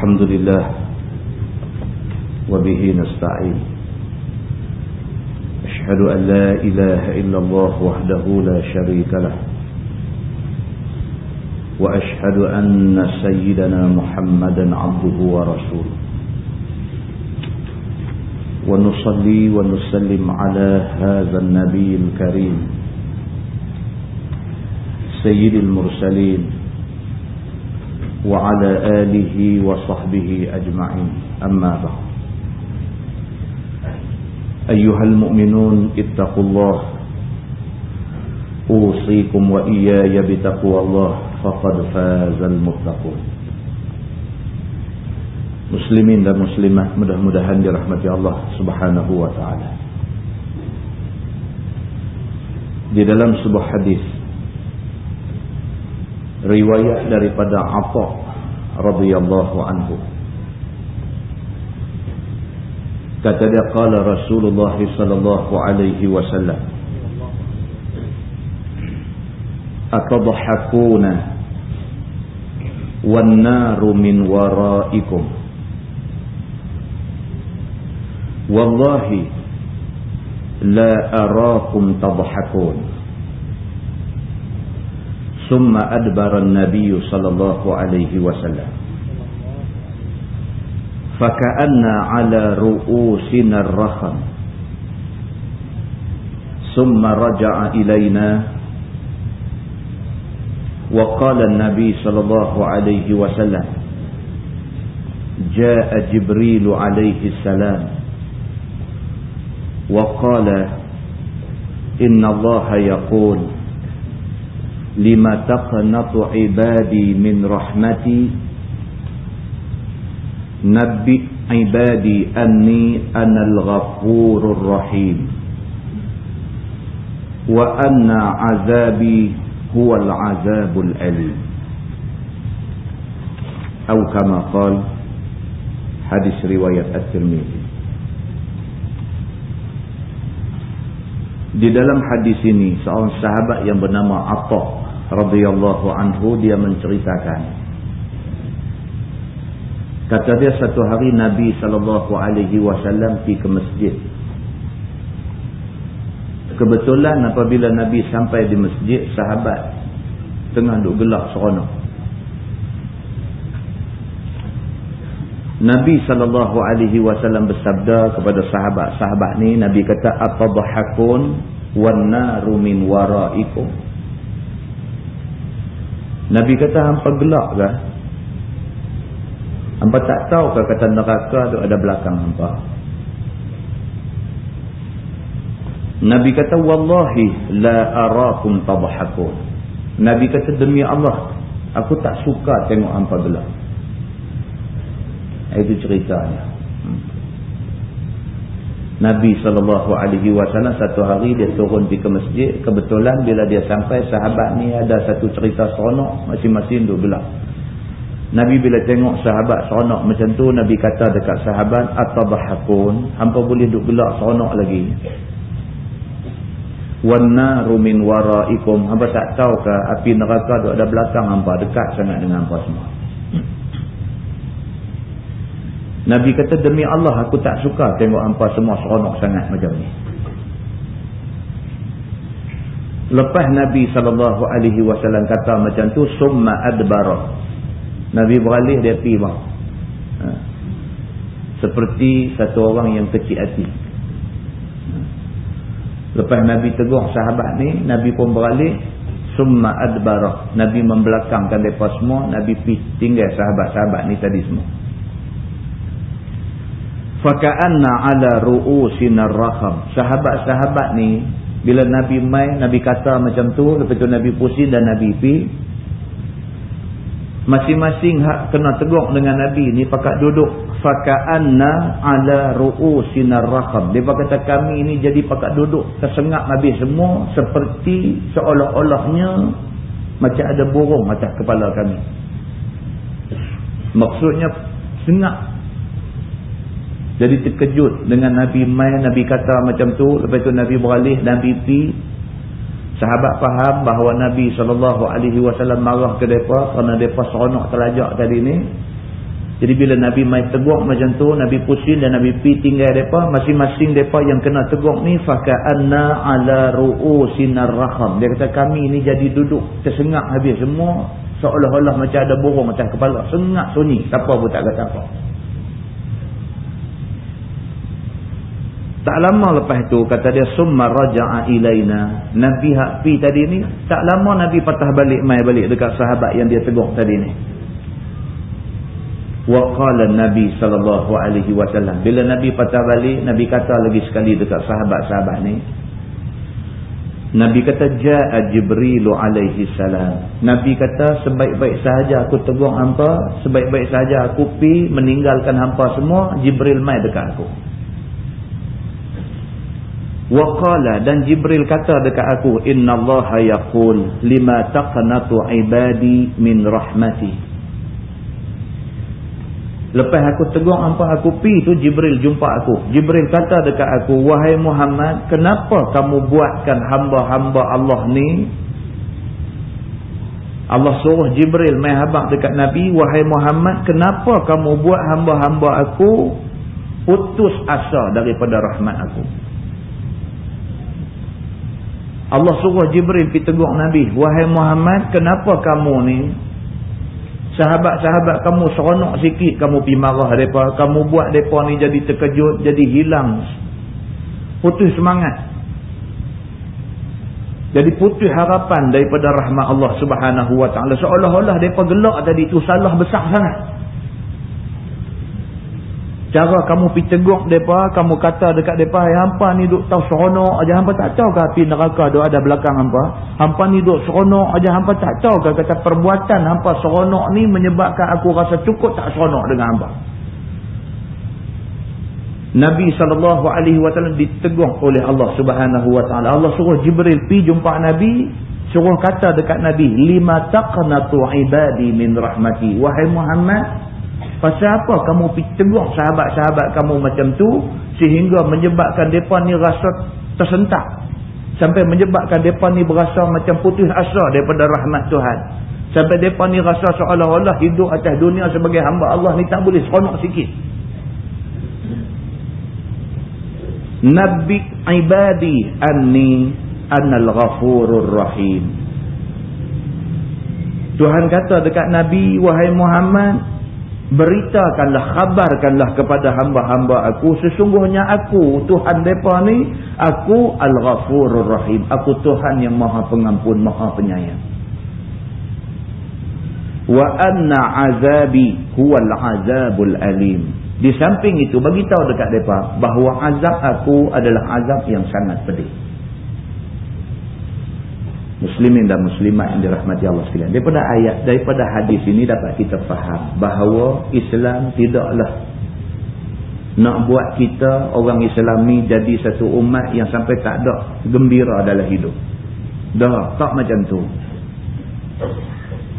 الحمد لله وبه نستعين. أشهد أن لا إله إلا الله وحده لا شريك له. وأشهد أن سيدنا محمدا عبده ورسوله. ونصلي ونسلم على هذا النبي الكريم. سيد المرسلين. وعلى آله وصحبه أجمعين أما بعد أيها المؤمنون اتقوا الله أوصيكم وإياي بتقوى الله فقد فاز المتقون Muslimin dan muslimah mudah-mudahan dirahmati Allah Subhanahu wa taala. Di dalam sebuah hadis riwayat daripada Atha radhiyallahu anhu. Kata dia qala Rasulullah sallallahu alaihi wasallam atadhakuna wan naru min waraikum. Wallahi la arakum tadhakun ثم أدبر النبي صلى الله عليه وسلم. فكأن على رؤوسنا الرخم. ثم رجع إلينا. وقال النبي صلى الله عليه وسلم جاء جبريل عليه السلام. وقال إن الله يقول lima taqnatu ibadi min rahmati nabbi ibadi anni anal ghafurur rahim wa anna azabi huwal azabul alim atau kama qal hadis riwayat at-tirmidzi di dalam hadis ini seorang sahabat yang bernama Atha radhiyallahu anhu dia menceritakan. Kata dia satu hari Nabi sallallahu alaihi wasallam pergi ke masjid. Kebetulan apabila Nabi sampai di masjid sahabat tengah duduk gelak seronok. Nabi sallallahu alaihi wasallam bersabda kepada sahabat-sahabat ni Nabi kata atadhakun wan naru min waraikum Nabi kata hampa gelak ke? Hampa tak tahu ke kata neraka tu ada belakang hampa? Nabi kata wallahi la arakum tabahakun. Nabi kata demi Allah aku tak suka tengok hampa gelak. Itu ceritanya. Nabi SAW satu hari dia turun pergi ke masjid. Kebetulan bila dia sampai sahabat ni ada satu cerita seronok. Masing-masing duduk gelap. Nabi bila tengok sahabat seronok macam tu. Nabi kata dekat sahabat. Atabahakun. Hampa boleh duduk gelap seronok lagi. Wanna rumin waraikum. Hampa tak tahu ke api neraka tu ada belakang hampa. Dekat sangat dengan hampa semua. Nabi kata demi Allah aku tak suka tengok hampa semua seronok sangat macam ni. Lepas Nabi SAW kata macam tu, Summa adbara. Nabi beralih dia pergi bang. Ha. Seperti satu orang yang kecil hati. Ha. Lepas Nabi tegur sahabat ni, Nabi pun beralih. Summa adbara. Nabi membelakangkan mereka semua. Nabi tinggal sahabat-sahabat ni tadi semua faka'anna ala ru'usina raham sahabat-sahabat ni bila Nabi mai Nabi kata macam tu lepas tu Nabi pusing dan Nabi pi masing-masing hak kena tegur dengan Nabi ni pakat duduk. Faka'anna ala ru'usina raham dia kata kami ni jadi pakat duduk tersengat Nabi semua seperti seolah-olahnya macam ada burung atas kepala kami. Maksudnya sengat jadi terkejut dengan Nabi Mai, Nabi kata macam tu. Lepas tu Nabi beralih, Nabi pi. Sahabat faham bahawa Nabi SAW marah ke mereka kerana mereka seronok terlajak tadi ni. Jadi bila Nabi main tegur macam tu, Nabi pusing dan Nabi pi tinggal mereka, masing-masing mereka yang kena tegur ni, فَكَأَنَّا عَلَى رُؤُسِنَ الرَّحَمْ Dia kata kami ni jadi duduk tersengak habis semua, seolah-olah macam ada burung atas kepala. Sengak sunyi, siapa pun tak kata apa. Tak lama lepas tu kata dia summa raja'a ilaina. Nabi hak pi tadi ni tak lama Nabi patah balik mai balik dekat sahabat yang dia tegur tadi ni. Wa qala Nabi sallallahu alaihi wasallam. Bila Nabi patah balik, Nabi kata lagi sekali dekat sahabat-sahabat ni. Nabi kata jaa Jibril alaihi salam. Nabi kata sebaik-baik sahaja aku tegur hangpa, sebaik-baik sahaja aku pi meninggalkan hangpa semua, Jibril mai dekat aku. Waqala dan Jibril kata dekat aku innallaha yaqul lima taqnatu ibadi min rahmati. Lepas aku tegur apa aku pi tu Jibril jumpa aku. Jibril kata dekat aku wahai Muhammad kenapa kamu buatkan hamba-hamba Allah ni? Allah suruh Jibril mai habaq dekat Nabi wahai Muhammad kenapa kamu buat hamba-hamba aku putus asa daripada rahmat aku Allah suruh Jibril pergi tegur Nabi. Wahai Muhammad, kenapa kamu ni? Sahabat-sahabat kamu seronok sikit kamu pergi marah mereka. Kamu buat mereka ni jadi terkejut, jadi hilang. Putus semangat. Jadi putus harapan daripada rahmat Allah subhanahu wa ta'ala. Seolah-olah mereka gelak tadi itu salah besar sangat. Cara kamu pergi tegur mereka, kamu kata dekat mereka, hey, hampa ni duk tahu seronok aja hampa tak tahu ke api neraka duk ada belakang hampa? Hampa ni duk seronok aja hampa tak tahu ke kata perbuatan hampa seronok ni menyebabkan aku rasa cukup tak seronok dengan hampa? Nabi SAW ditegur oleh Allah Subhanahu Wa Taala. Allah suruh Jibril pi jumpa Nabi, suruh kata dekat Nabi, lima taqnatu ibadi min rahmati. Wahai Muhammad, Pasal apa kamu tegur sahabat-sahabat kamu macam tu sehingga menyebabkan mereka ni rasa tersentak. Sampai menyebabkan mereka ni berasa macam putus asa daripada rahmat Tuhan. Sampai mereka ni rasa seolah-olah hidup atas dunia sebagai hamba Allah ni tak boleh seronok sikit. Nabi ibadi anni annal ghafurur rahim. Tuhan kata dekat Nabi, wahai Muhammad, beritakanlah khabarkanlah kepada hamba-hamba aku sesungguhnya aku Tuhan depa ni aku al-ghafurur rahim. Aku Tuhan yang maha pengampun maha penyayang. Wa anna azabi huwal azabul alim. Di samping itu bagi tahu dekat depa bahawa azab aku adalah azab yang sangat pedih muslimin dan muslimat yang dirahmati Allah sekalian. Daripada ayat, daripada hadis ini dapat kita faham bahawa Islam tidaklah nak buat kita orang Islam ni jadi satu umat yang sampai tak ada gembira dalam hidup. Dah, tak macam tu.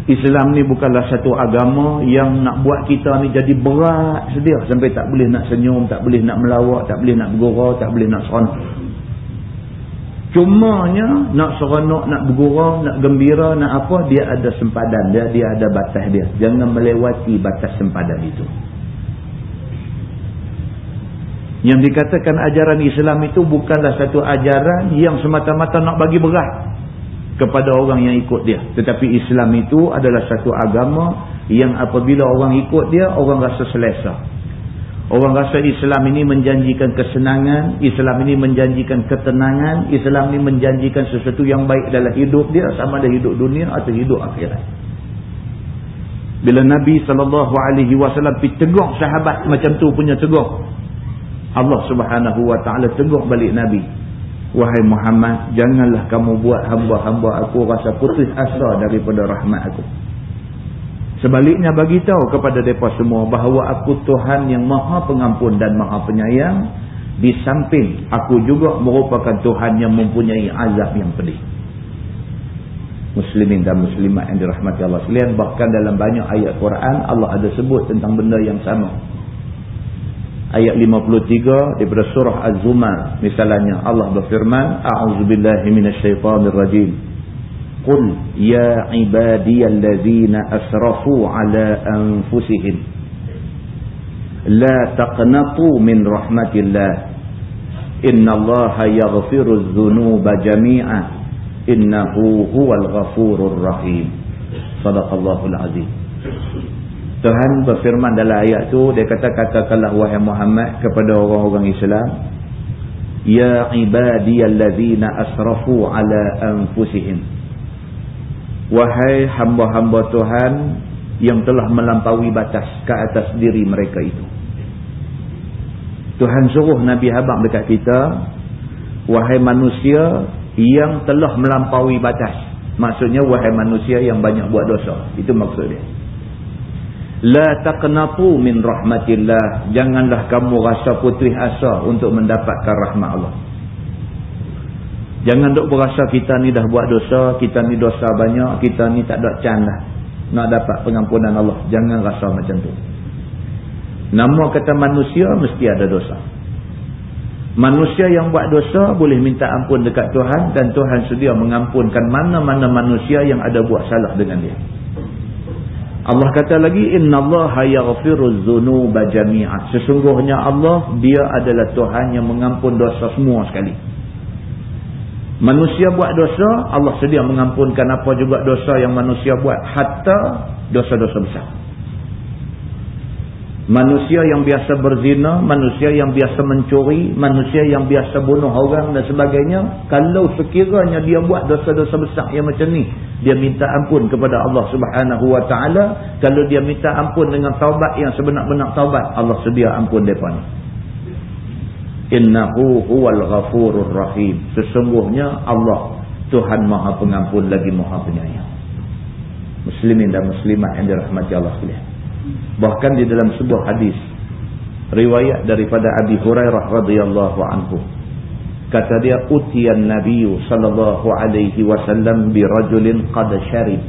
Islam ni bukanlah satu agama yang nak buat kita ni jadi berat sedia sampai tak boleh nak senyum, tak boleh nak melawak, tak boleh nak bergurau, tak boleh nak seronok. Cumanya nak seronok, nak bergurau, nak gembira, nak apa, dia ada sempadan dia, dia ada batas dia. Jangan melewati batas sempadan itu. Yang dikatakan ajaran Islam itu bukanlah satu ajaran yang semata-mata nak bagi berat kepada orang yang ikut dia. Tetapi Islam itu adalah satu agama yang apabila orang ikut dia, orang rasa selesa. Orang rasa Islam ini menjanjikan kesenangan, Islam ini menjanjikan ketenangan, Islam ini menjanjikan sesuatu yang baik dalam hidup dia sama ada hidup dunia atau hidup akhirat. Bila Nabi SAW pergi tegur sahabat macam tu punya tegur. Allah subhanahu wa ta'ala tegur balik Nabi. Wahai Muhammad, janganlah kamu buat hamba-hamba aku rasa putus asa daripada rahmat aku. Sebaliknya bagi tahu kepada mereka semua bahawa aku Tuhan yang maha pengampun dan maha penyayang. Di samping aku juga merupakan Tuhan yang mempunyai azab yang pedih. Muslimin dan muslimat yang dirahmati Allah sekalian. Bahkan dalam banyak ayat Quran Allah ada sebut tentang benda yang sama. Ayat 53 daripada surah Az-Zumar. Misalnya Allah berfirman. A'udzubillahiminasyaitanirrajim. قل يا عبادي الذين أسرفوا على أنفسهم لا تقنطوا من رحمة الله إن الله يغفر الذنوب جميعا إنه هو الغفور الرحيم صدق الله العظيم Tuhan berfirman dalam ayat tu dia kata katakanlah wahai Muhammad kepada orang-orang Islam ya ibadiyallazina asrafu ala anfusihim wahai hamba-hamba Tuhan yang telah melampaui batas ke atas diri mereka itu Tuhan suruh Nabi Habang dekat kita wahai manusia yang telah melampaui batas maksudnya wahai manusia yang banyak buat dosa itu maksud dia La taqnatu min rahmatillah. Janganlah kamu rasa putih asa untuk mendapatkan rahmat Allah. Jangan duk berasa kita ni dah buat dosa, kita ni dosa banyak, kita ni tak ada can dah. Nak dapat pengampunan Allah. Jangan rasa macam tu. Nama kata manusia mesti ada dosa. Manusia yang buat dosa boleh minta ampun dekat Tuhan dan Tuhan sedia mengampunkan mana-mana manusia yang ada buat salah dengan dia. Allah kata lagi innallaha yaghfiruz dzunuba jami'a. Sesungguhnya Allah dia adalah Tuhan yang mengampun dosa semua sekali. Manusia buat dosa, Allah sedia mengampunkan apa juga dosa yang manusia buat hatta dosa-dosa besar. Manusia yang biasa berzina, manusia yang biasa mencuri, manusia yang biasa bunuh orang dan sebagainya. Kalau sekiranya dia buat dosa-dosa besar yang macam ni, dia minta ampun kepada Allah subhanahu wa ta'ala. Kalau dia minta ampun dengan taubat yang sebenar-benar taubat, Allah sedia ampun mereka ni. Innahu huwal ghafurur rahim. Sesungguhnya Allah, Tuhan maha pengampun lagi maha penyayang. Muslimin dan muslimat yang dirahmati Allah sekalian. Bahkan di dalam sebuah hadis riwayat daripada Abi Hurairah radhiyallahu anhu kata dia utiyan Nabi sallallahu alaihi wasallam bi rajulin qad sharib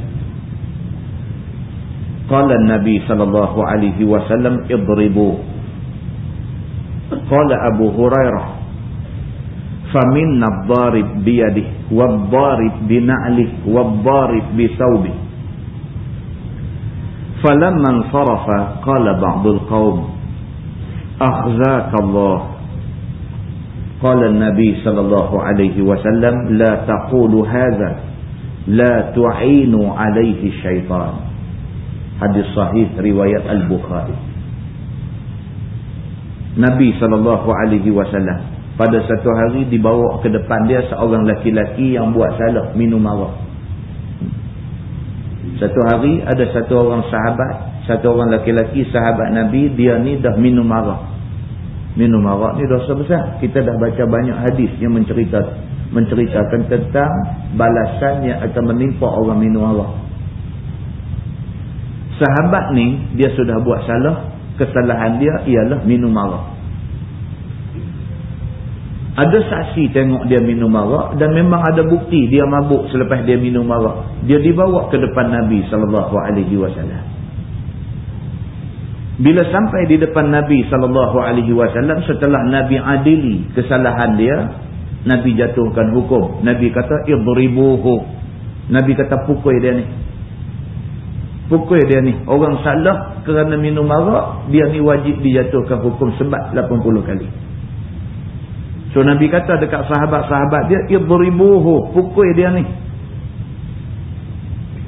qala an-nabi sallallahu alaihi wasallam idribu قال أبو هريرة فمنا الضارب بيده والضارب بنعله والضارب بثوبه. فلما انصرف قال بعض القوم أخزاك الله. قال النبي صلى الله عليه وسلم لا تقول هذا لا تعين عليه الشيطان. حديث صحيح رواية البخاري. Nabi SAW pada satu hari dibawa ke depan dia seorang laki-laki yang buat salah minum arak satu hari ada satu orang sahabat, satu orang laki-laki sahabat Nabi, dia ni dah minum arak. Minum arak ni dosa besar. Kita dah baca banyak hadis yang mencerita, menceritakan tentang balasan yang akan menimpa orang minum arak. Sahabat ni, dia sudah buat salah. Kesalahan dia ialah minum arak. Ada saksi tengok dia minum arak dan memang ada bukti dia mabuk selepas dia minum arak. Dia dibawa ke depan Nabi wasallam. Bila sampai di depan Nabi wasallam setelah Nabi adili kesalahan dia, Nabi jatuhkan hukum. Nabi kata. Nabi kata pukul dia ni. Pukul dia ni. Orang salah kerana minum arak, dia ni wajib dijatuhkan hukum sebab 80 kali. So Nabi kata dekat sahabat-sahabat dia, idribuhu, pukul dia ni.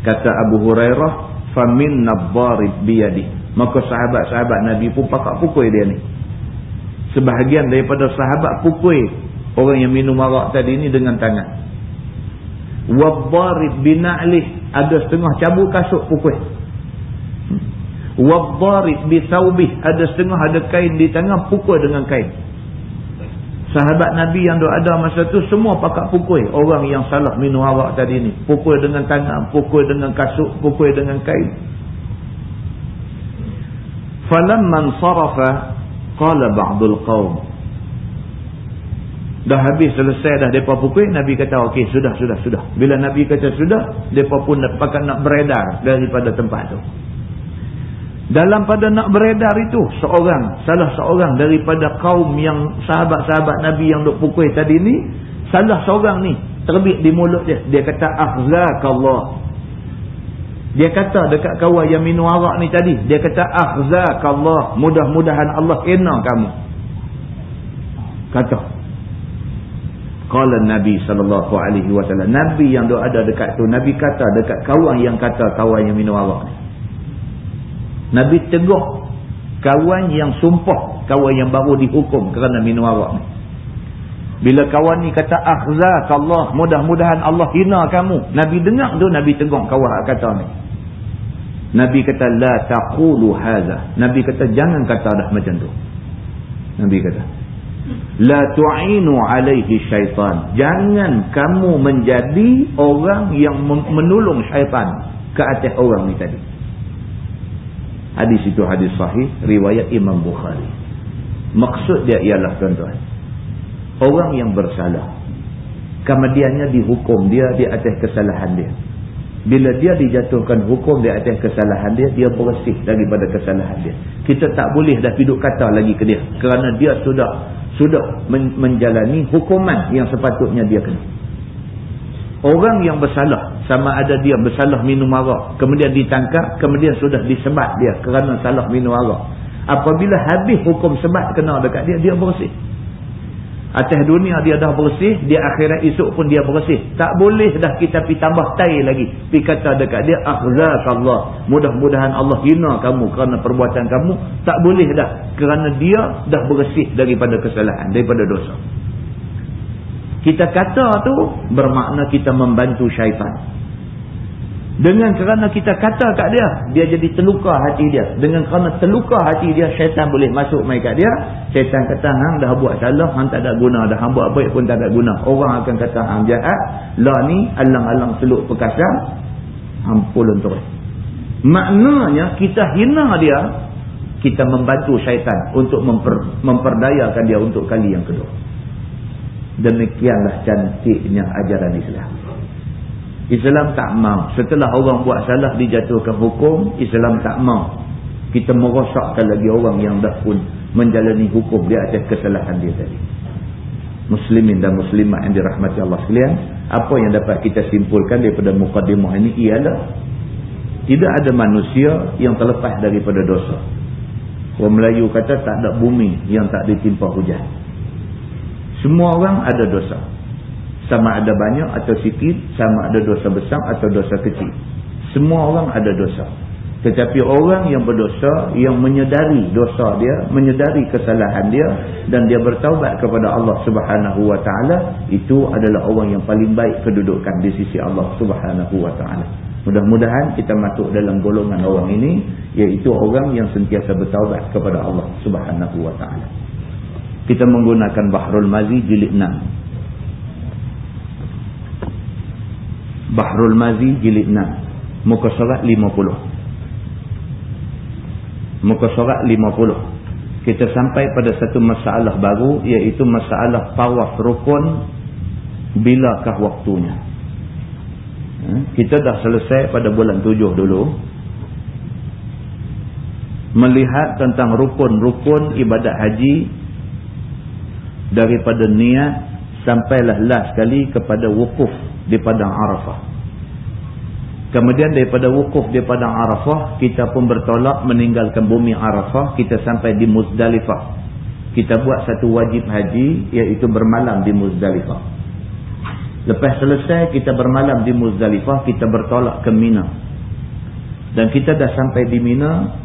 Kata Abu Hurairah, famin nabbarib biyadi. Maka sahabat-sahabat Nabi pun pakak pukul dia ni. Sebahagian daripada sahabat pukul orang yang minum arak tadi ni dengan tangan. Wabbarib bina'lih, ada setengah cabut kasut pukul. Wabbarib bisawbih, ada setengah ada kain di tangan pukul dengan kain. Sahabat Nabi yang ada masa tu semua pakat pukul orang yang salah minum arak tadi ni. Pukul dengan tangan, pukul dengan kasut, pukul dengan kain. Falamman sarafa qala ba'dul qaum. Dah habis selesai dah depa pukul, Nabi kata okey sudah sudah sudah. Bila Nabi kata sudah, depa pun pakat nak beredar daripada tempat tu. Dalam pada nak beredar itu seorang, salah seorang daripada kaum yang sahabat-sahabat Nabi yang duk pukul tadi ni, salah seorang ni terbit di mulut dia. Dia kata akhzakallah. Dia kata dekat kawan yang minum arak ni tadi. Dia kata, Akhzakallah. Mudah-mudahan Allah hina kamu. Kata. Kala Nabi SAW. Nabi yang ada dekat tu. Nabi kata dekat kawan yang kata kawan yang minum arak ni. Nabi tegur. Kawan yang sumpah. Kawan yang baru dihukum kerana minum arak ni. Bila kawan ni kata akhzakallah. Mudah-mudahan Allah hina kamu. Nabi dengar tu Nabi tegur kawan kata ni. Nabi kata la taqulu hadha. Nabi kata jangan kata dah macam tu. Nabi kata la tu'inu alaihi syaitan. Jangan kamu menjadi orang yang menolong syaitan ke atas orang ni tadi. Hadis itu hadis sahih riwayat Imam Bukhari. Maksud dia ialah tuan-tuan. Orang yang bersalah kemudiannya dihukum dia di atas kesalahan dia. Bila dia dijatuhkan hukum di atas kesalahan dia, dia bersih daripada kesalahan dia. Kita tak boleh dah hidup kata lagi ke dia. Kerana dia sudah sudah men menjalani hukuman yang sepatutnya dia kena. Orang yang bersalah, sama ada dia bersalah minum arak, kemudian ditangkap, kemudian sudah disebat dia kerana salah minum arak. Apabila habis hukum sebat kena dekat dia, dia bersih. Atas dunia dia dah bersih, di akhirat esok pun dia bersih. Tak boleh dah kita pi tambah tai lagi. Pi kata dekat dia, Allah. Mudah-mudahan Allah hina kamu kerana perbuatan kamu. Tak boleh dah. Kerana dia dah bersih daripada kesalahan, daripada dosa. Kita kata tu bermakna kita membantu syaitan. Dengan kerana kita kata kat dia, dia jadi terluka hati dia. Dengan kerana terluka hati dia, syaitan boleh masuk main kat dia. Syaitan kata, hang dah buat salah, hang tak ada guna. Dah hang buat baik pun tak ada guna. Orang akan kata, hang jahat. Lah ni, alang-alang seluk perkasa. Hang pulun terus. Maknanya, kita hina dia, kita membantu syaitan untuk memper, memperdayakan dia untuk kali yang kedua. Demikianlah cantiknya ajaran Islam. Islam tak mau. Setelah orang buat salah dijatuhkan hukum, Islam tak mau. Kita merosakkan lagi orang yang dah pun menjalani hukum di atas kesalahan dia tadi. Muslimin dan muslimat yang dirahmati Allah sekalian, apa yang dapat kita simpulkan daripada mukadimah ini ialah tidak ada manusia yang terlepas daripada dosa. Orang Melayu kata tak ada bumi yang tak ditimpa hujan. Semua orang ada dosa. Sama ada banyak atau sikit sama ada dosa besar atau dosa kecil. Semua orang ada dosa. Tetapi orang yang berdosa yang menyedari dosa dia menyedari kesalahan dia dan dia bertaubat kepada Allah Subhanahu wa taala itu adalah orang yang paling baik kedudukan di sisi Allah Subhanahu wa taala. Mudah-mudahan kita masuk dalam golongan orang ini iaitu orang yang sentiasa bertaubat kepada Allah Subhanahu wa taala kita menggunakan Bahrul Mazi jilid 6 Bahrul Mazi jilid 6 muka surat 50 muka surat 50 kita sampai pada satu masalah baru iaitu masalah tawaf rukun bilakah waktunya. Ha? kita dah selesai pada bulan 7 dulu. Melihat tentang rukun-rukun ibadat haji daripada niat sampailah last kali kepada wukuf di padang Arafah. Kemudian daripada wukuf di padang Arafah, kita pun bertolak meninggalkan bumi Arafah, kita sampai di Muzdalifah. Kita buat satu wajib haji, iaitu bermalam di Muzdalifah. Lepas selesai kita bermalam di Muzdalifah, kita bertolak ke Mina. Dan kita dah sampai di Mina,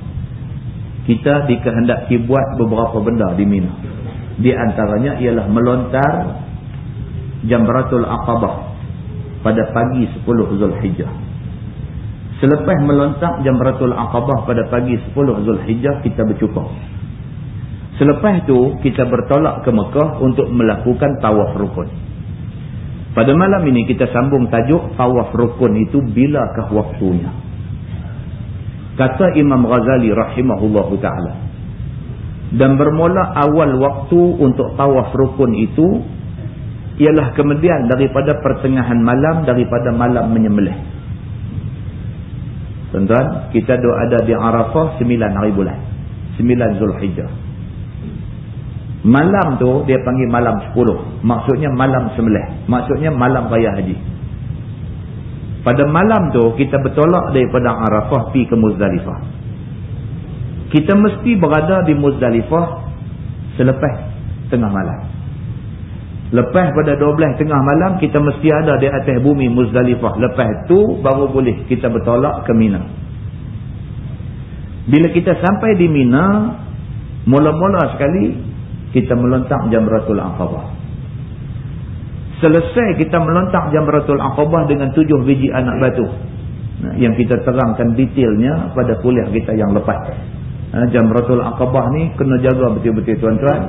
kita dikehendaki buat beberapa benda di Mina. Di antaranya ialah melontar Jamratul Aqabah pada pagi 10 Zulhijjah. Selepas melontak Jamratul Aqabah pada pagi 10 Zulhijjah, kita bercukup. Selepas itu, kita bertolak ke Mekah untuk melakukan tawaf rukun. Pada malam ini, kita sambung tajuk tawaf rukun itu bilakah waktunya. Kata Imam Ghazali rahimahullahu ta'ala. Dan bermula awal waktu untuk tawaf rukun itu ialah kemudian daripada pertengahan malam daripada malam menyembelih. Tuan-tuan, kita doa ada di Arafah 9 hari bulan. 9 Zulhijjah. Malam tu dia panggil malam 10. Maksudnya malam sembelih. Maksudnya malam raya haji. pada malam tu kita bertolak daripada Arafah pi ke Muzdalifah. Kita mesti berada di Muzdalifah selepas tengah malam. Lepas pada 12 tengah malam kita mesti ada di atas bumi Muzdalifah. Lepas tu baru boleh kita bertolak ke Mina. Bila kita sampai di Mina, mula-mula sekali kita melontak Jamratul Aqabah. Selesai kita melontak Jamratul Aqabah dengan tujuh biji anak batu. Yang kita terangkan detailnya pada kuliah kita yang lepas. Nah, Jamratul Aqabah ni kena jaga betul-betul tuan-tuan.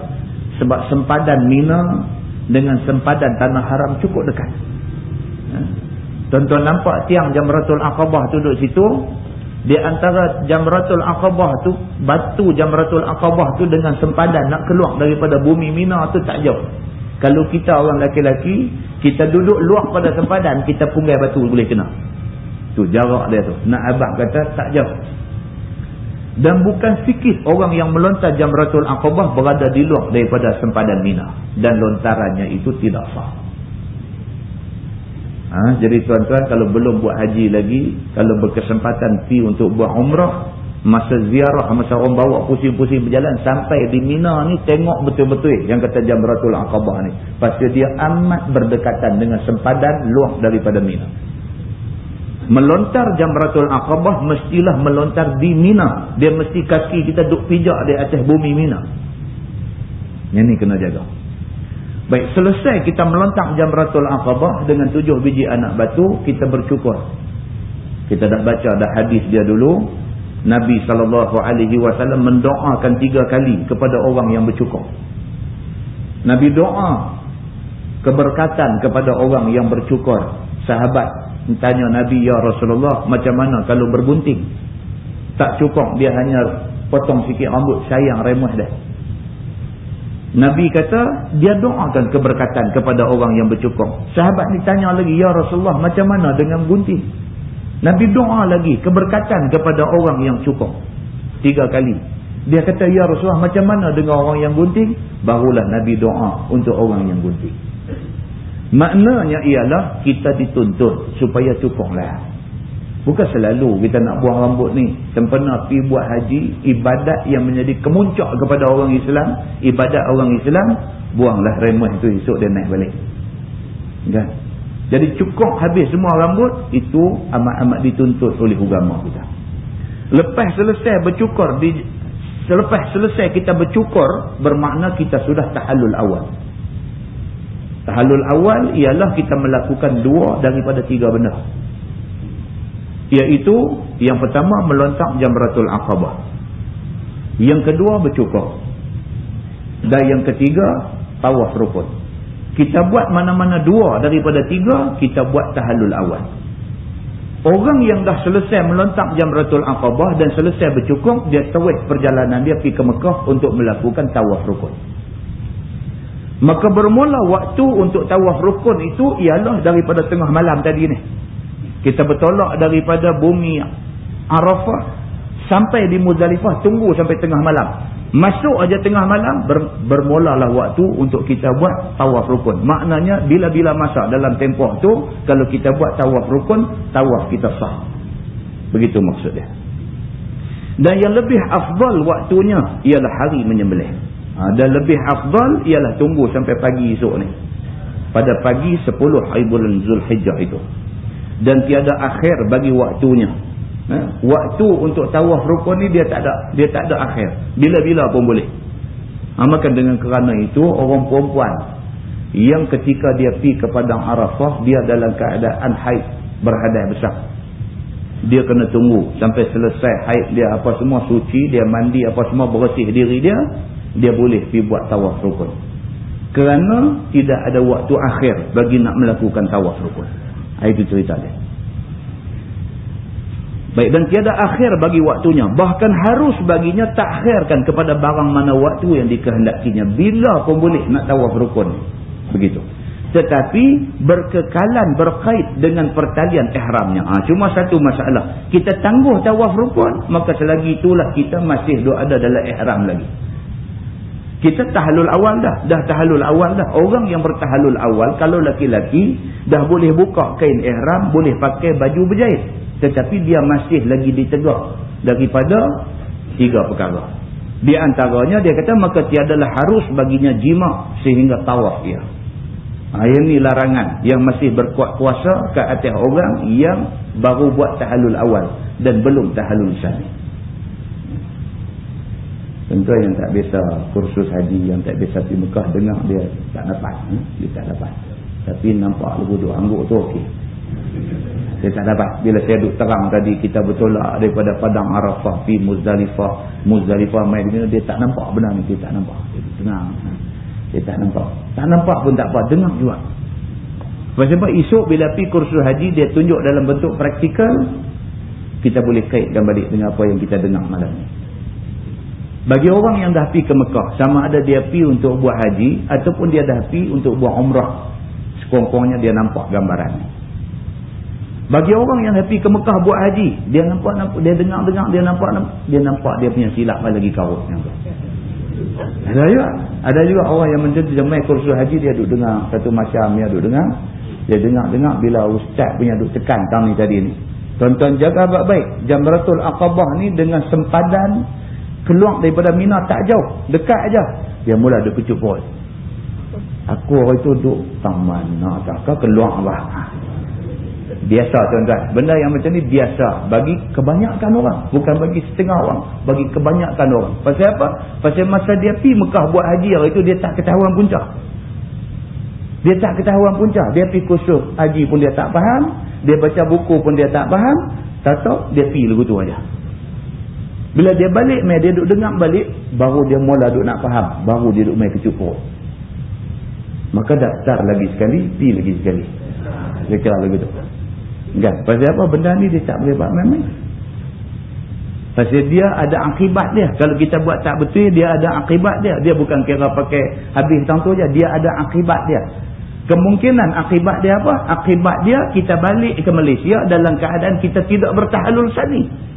Sebab sempadan Mina dengan sempadan Tanah Haram cukup dekat. Tuan-tuan nampak tiang Jamratul Aqabah tu duduk situ. Di antara Jamratul Aqabah tu, batu Jamratul Aqabah tu dengan sempadan nak keluar daripada bumi Mina tu tak jauh. Kalau kita orang laki-laki, kita duduk luar pada sempadan, kita punggai batu boleh kena. Tu jarak dia tu. Nak abang kata tak jauh. Dan bukan sikit orang yang melontar Jamratul Aqabah berada di luar daripada sempadan Mina. Dan lontarannya itu tidak sah. Ha, jadi tuan-tuan kalau belum buat haji lagi, kalau berkesempatan pi untuk buat umrah, masa ziarah masa orang bawa pusing-pusing berjalan sampai di Mina ni tengok betul-betul yang kata Jamratul Aqabah ni pasal dia amat berdekatan dengan sempadan luar daripada Mina melontar Jamratul Aqabah mestilah melontar di Mina. Dia mesti kaki kita duk pijak di atas bumi Mina. Yang ni kena jaga. Baik selesai kita melontar Jamratul Aqabah dengan tujuh biji anak batu kita bercukur kita dah baca dah hadis dia dulu. Nabi SAW mendoakan tiga kali kepada orang yang bercukur. Nabi doa keberkatan kepada orang yang bercukur. Sahabat tanya Nabi, Ya Rasulullah, macam mana kalau berbunting? Tak cukup, dia hanya potong sikit rambut, sayang remah dah. Nabi kata, dia doakan keberkatan kepada orang yang bercukur. Sahabat ni tanya lagi, Ya Rasulullah, macam mana dengan gunting? Nabi doa lagi keberkatan kepada orang yang cukup. Tiga kali. Dia kata, Ya Rasulullah, macam mana dengan orang yang gunting? Barulah Nabi doa untuk orang yang gunting. Maknanya ialah kita dituntut supaya cukuplah. Bukan selalu kita nak buang rambut ni. Sempena pergi buat haji, ibadat yang menjadi kemuncak kepada orang Islam, ibadat orang Islam, buanglah remah itu esok dia naik balik. Kan? Jadi cukup habis semua rambut, itu amat-amat dituntut oleh agama kita. Lepas selesai bercukur, di, selepas selesai kita bercukur, bermakna kita sudah tahallul awal. Tahallul awal ialah kita melakukan dua daripada tiga benda. Iaitu, yang pertama melontak jamratul aqabah. Yang kedua bercukur. Dan yang ketiga, tawaf rukun. Kita buat mana-mana dua daripada tiga, kita buat tahallul awal. Orang yang dah selesai melontak Jamratul Aqabah dan selesai bercukup, dia terus perjalanan dia pergi ke Mekah untuk melakukan tawaf rukun. Maka bermula waktu untuk tawaf rukun itu ialah daripada tengah malam tadi ni. Kita bertolak daripada bumi Arafah sampai di Muzdalifah tunggu sampai tengah malam. Masuk aja tengah malam ber, bermulalah waktu untuk kita buat tawaf rukun. Maknanya bila-bila masa dalam tempoh tu kalau kita buat tawaf rukun, tawaf kita sah. Begitu maksudnya. Dan yang lebih afdal waktunya ialah hari menyembelih. Ha, dan lebih afdal ialah tunggu sampai pagi esok ni. Pada pagi 10 hari bulan Zulhijjah itu. Dan tiada akhir bagi waktunya Ha? Waktu untuk tawaf rukun ni dia tak ada. Dia tak ada akhir. Bila-bila pun boleh. Amakan dengan kerana itu orang perempuan yang ketika dia pergi ke Padang Arafah dia dalam keadaan haid berhadai besar. Dia kena tunggu sampai selesai haid dia apa semua suci, dia mandi apa semua bersih diri dia, dia boleh pergi buat tawaf rukun. Kerana tidak ada waktu akhir bagi nak melakukan tawaf rukun. Itu cerita dia. Baik dan tiada akhir bagi waktunya. Bahkan harus baginya takhirkan kepada barang mana waktu yang dikehendakinya. Bila pun boleh nak tawaf rukun. Begitu. Tetapi berkekalan berkait dengan pertalian ihramnya. Ha, cuma satu masalah. Kita tangguh tawaf rukun. Maka selagi itulah kita masih ada dalam ihram lagi. Kita tahalul awal dah. Dah tahalul awal dah. Orang yang bertahalul awal, kalau laki-laki, dah boleh buka kain ihram, boleh pakai baju berjahit. Tetapi dia masih lagi ditegak daripada tiga perkara. Di antaranya dia kata, maka tiadalah harus baginya jima sehingga tawaf dia. Ha, ini larangan yang masih berkuat kuasa ke atas orang yang baru buat tahalul awal dan belum tahalul sani. Tentu yang tak biasa kursus haji, yang tak biasa pergi Mekah dengar dia tak dapat. Eh? Dia tak dapat. Tapi nampak lagu dua angguk tu okey. Dia tak dapat. Bila saya duduk terang tadi, kita bertolak daripada Padang Arafah, pi Muzdalifah. Muzdalifah main dia, dia tak nampak benar ni. Dia tak nampak. Dia tenang. Dia tak nampak. Tak nampak pun tak apa. Dengar juga. Sebab esok bila pergi kursus haji, dia tunjuk dalam bentuk praktikal, kita boleh kaitkan balik dengan apa yang kita dengar malam ni. Bagi orang yang dah pergi ke Mekah, sama ada dia pergi untuk buat haji ataupun dia dah pergi untuk buat umrah. Sekurang-kurangnya dia nampak gambaran. Bagi orang yang dah pergi ke Mekah buat haji, dia nampak, nampak dia dengar-dengar, dia nampak, dia nampak dia punya silap lagi karut tu. Ada juga, ada juga orang yang menjadi main kursus haji dia duduk dengar satu macam dia duduk dengar. Dia dengar-dengar bila ustaz punya duduk tekan tang ni tadi ni. Tuan-tuan jaga baik-baik. Jamratul Aqabah ni dengan sempadan keluar daripada Mina tak jauh. Dekat aja. Dia mula ada kecup perut aku hari tu duduk tak mana tak kau keluar lah. Biasa tuan-tuan. Benda yang macam ni biasa. Bagi kebanyakan orang. Bukan bagi setengah orang. Bagi kebanyakan orang. Pasal apa? pasal masa dia pi Mekah buat haji hari tu dia tak ketahuan punca dia tak ketahuan punca dia pi kursus haji pun dia tak faham. Dia baca buku pun dia tak faham. Tak tahu dia pi lagu tu aja bila dia balik mai dia duduk dengar balik baru dia mula duduk nak faham, baru dia duduk mai kecupur. Maka daftar lagi sekali, pi lagi sekali. Dia kira lagi tu. Kan? Pasal apa benda ni dia tak boleh buat main-main. Pasal dia ada akibat dia. Kalau kita buat tak betul, dia ada akibat dia. Dia bukan kira pakai habis tang tu je. Dia ada akibat dia. Kemungkinan akibat dia apa? Akibat dia kita balik ke Malaysia dalam keadaan kita tidak bertahalul sani.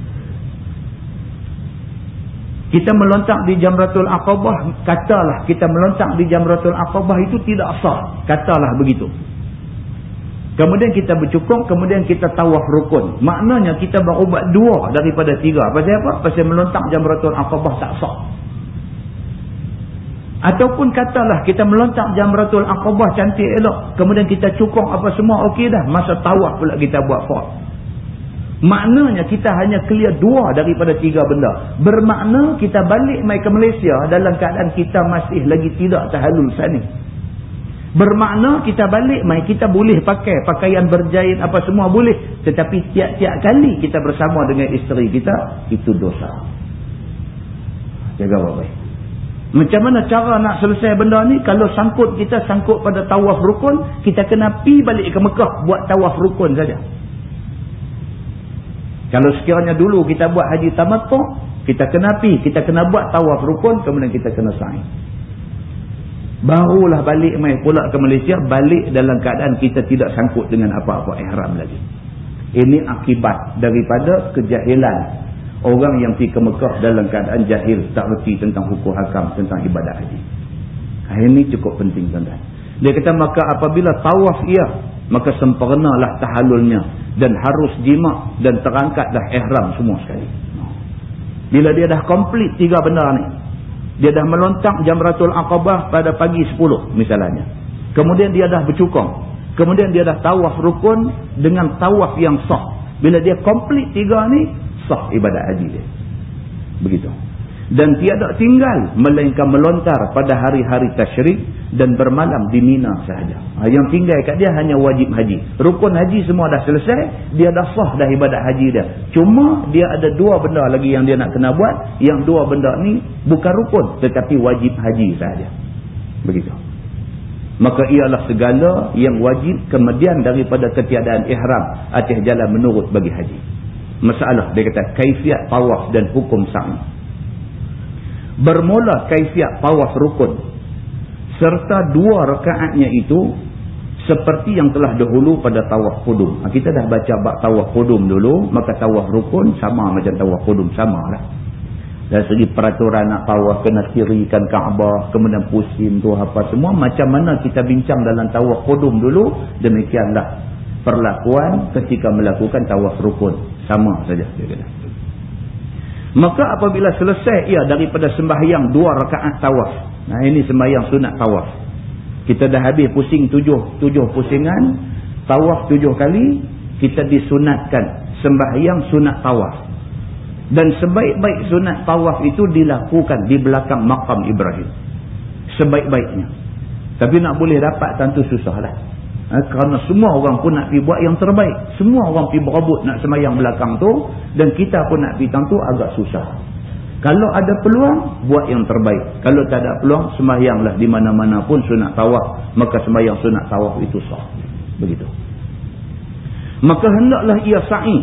Kita melontak di Jamratul Aqabah, katalah kita melontak di Jamratul Aqabah itu tidak sah. Katalah begitu. Kemudian kita bercukup, kemudian kita tawaf rukun. Maknanya kita berubat dua daripada tiga. Pasal apa? Pasal melontak Jamratul Aqabah tak sah. Ataupun katalah kita melontak Jamratul Aqabah cantik elok. Kemudian kita cukup apa semua okey dah. Masa tawaf pula kita buat fort. Maknanya kita hanya clear dua daripada tiga benda. Bermakna kita balik mai ke Malaysia dalam keadaan kita masih lagi tidak tahalul sani. Bermakna kita balik mai kita boleh pakai pakaian berjahit apa semua boleh. Tetapi tiap-tiap kali kita bersama dengan isteri kita, itu dosa. Jaga baik-baik. Macam mana cara nak selesai benda ni? Kalau sangkut kita sangkut pada tawaf rukun, kita kena pi balik ke Mekah buat tawaf rukun saja. Kalau sekiranya dulu kita buat haji tamattu, kita kena pi, kita kena buat tawaf rukun, kemudian kita kena sa'i. Barulah balik mai pula ke Malaysia, balik dalam keadaan kita tidak sangkut dengan apa-apa ihram lagi. Ini akibat daripada kejahilan orang yang pergi ke Mekah dalam keadaan jahil, tak reti tentang hukum hakam, tentang ibadat haji. Ini cukup penting tuan-tuan. Dia kata maka apabila tawaf ia, maka sempurnalah tahalulnya dan harus jima dan terangkatlah ihram semua sekali. Bila dia dah komplit tiga benda ni. Dia dah melontak jamratul aqabah pada pagi 10 misalnya. Kemudian dia dah bercukong. Kemudian dia dah tawaf rukun dengan tawaf yang sah. Bila dia komplit tiga ni, sah ibadat haji dia. Begitu dan tiada tinggal melainkan melontar pada hari-hari tasyrik dan bermalam di Mina sahaja. Ha, yang tinggal kat dia hanya wajib haji. Rukun haji semua dah selesai, dia dah sah dah ibadat haji dia. Cuma dia ada dua benda lagi yang dia nak kena buat, yang dua benda ni bukan rukun tetapi wajib haji sahaja. Begitu. Maka ialah segala yang wajib kemudian daripada ketiadaan ihram atas jalan menurut bagi haji. Masalah dia kata kaifiat tawaf dan hukum sa'i bermula kaifiat tawaf rukun. Serta dua rakaatnya itu seperti yang telah dahulu pada tawaf kudum ha, kita dah baca bab tawaf kudum dulu maka tawaf rukun sama macam tawaf kudum sama lah. Dari segi peraturan nak tawaf kena kirikan Kaabah kemudian pusing tu apa semua macam mana kita bincang dalam tawaf kudum dulu demikianlah perlakuan ketika melakukan tawaf rukun. Sama saja dia kata maka apabila selesai ia daripada sembahyang dua rakaat tawaf nah ini sembahyang sunat tawaf kita dah habis pusing tujuh tujuh pusingan tawaf tujuh kali kita disunatkan sembahyang sunat tawaf dan sebaik-baik sunat tawaf itu dilakukan di belakang makam Ibrahim. Sebaik-baiknya. Tapi nak boleh dapat tentu susahlah. Ha, kerana semua orang pun nak pergi buat yang terbaik. Semua orang pergi berebut nak semayang belakang tu. Dan kita pun nak pergi tentu agak susah. Kalau ada peluang, buat yang terbaik. Kalau tak ada peluang, semayanglah di mana-mana pun sunat tawaf. Maka semayang sunat tawaf itu sah. Begitu maka hendaklah ia sa'i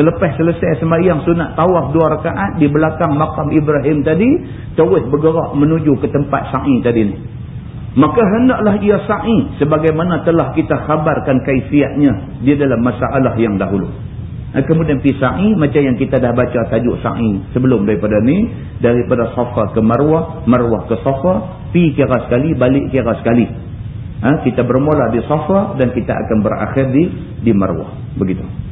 selepas selesai sembahyang sunat tawaf dua rakaat di belakang makam Ibrahim tadi terus bergerak menuju ke tempat sa'i tadi ni maka hendaklah ia sa'i sebagaimana telah kita khabarkan kaifiatnya di dalam masalah yang dahulu. Kemudian pergi sa'i macam yang kita dah baca tajuk sa'i sebelum daripada ni daripada safa ke marwah marwah ke safa pergi kira sekali balik kira sekali. Ha, kita bermula di Safa dan kita akan berakhir di di Marwah. Begitu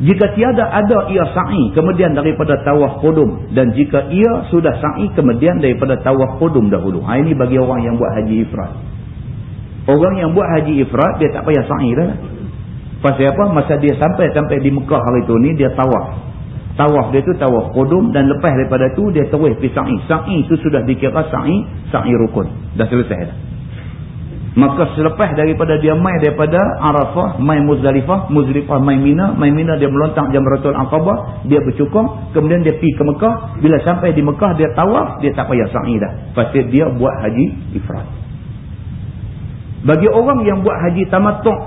jika tiada ada ia sa'i kemudian daripada tawaf qudum. Dan jika ia sudah sa'i kemudian daripada tawaf qudum dahulu. Ha, ini bagi orang yang buat haji ifrat orang yang buat haji ifrat dia tak payah sa'i dah. Pasal apa? Masa dia sampai sampai di Mekah hari tu ni dia tawaf. Tawaf dia tu tawaf qudum dan lepas daripada tu dia terus pergi sa'i. Sa'i tu sudah dikira sa'i sa'i rukun. Dah selesai dah Maka selepas daripada dia mai daripada Arafah, mai Muzdalifah, Muzdalifah mai Mina, mai Mina dia melontar Jamratul Aqabah, dia bercukong, kemudian dia pergi ke Mekah. Bila sampai di Mekah dia tawaf, dia tak payah sa'i dah. Pasal dia buat haji ifrat. Bagi orang yang buat haji tamattu'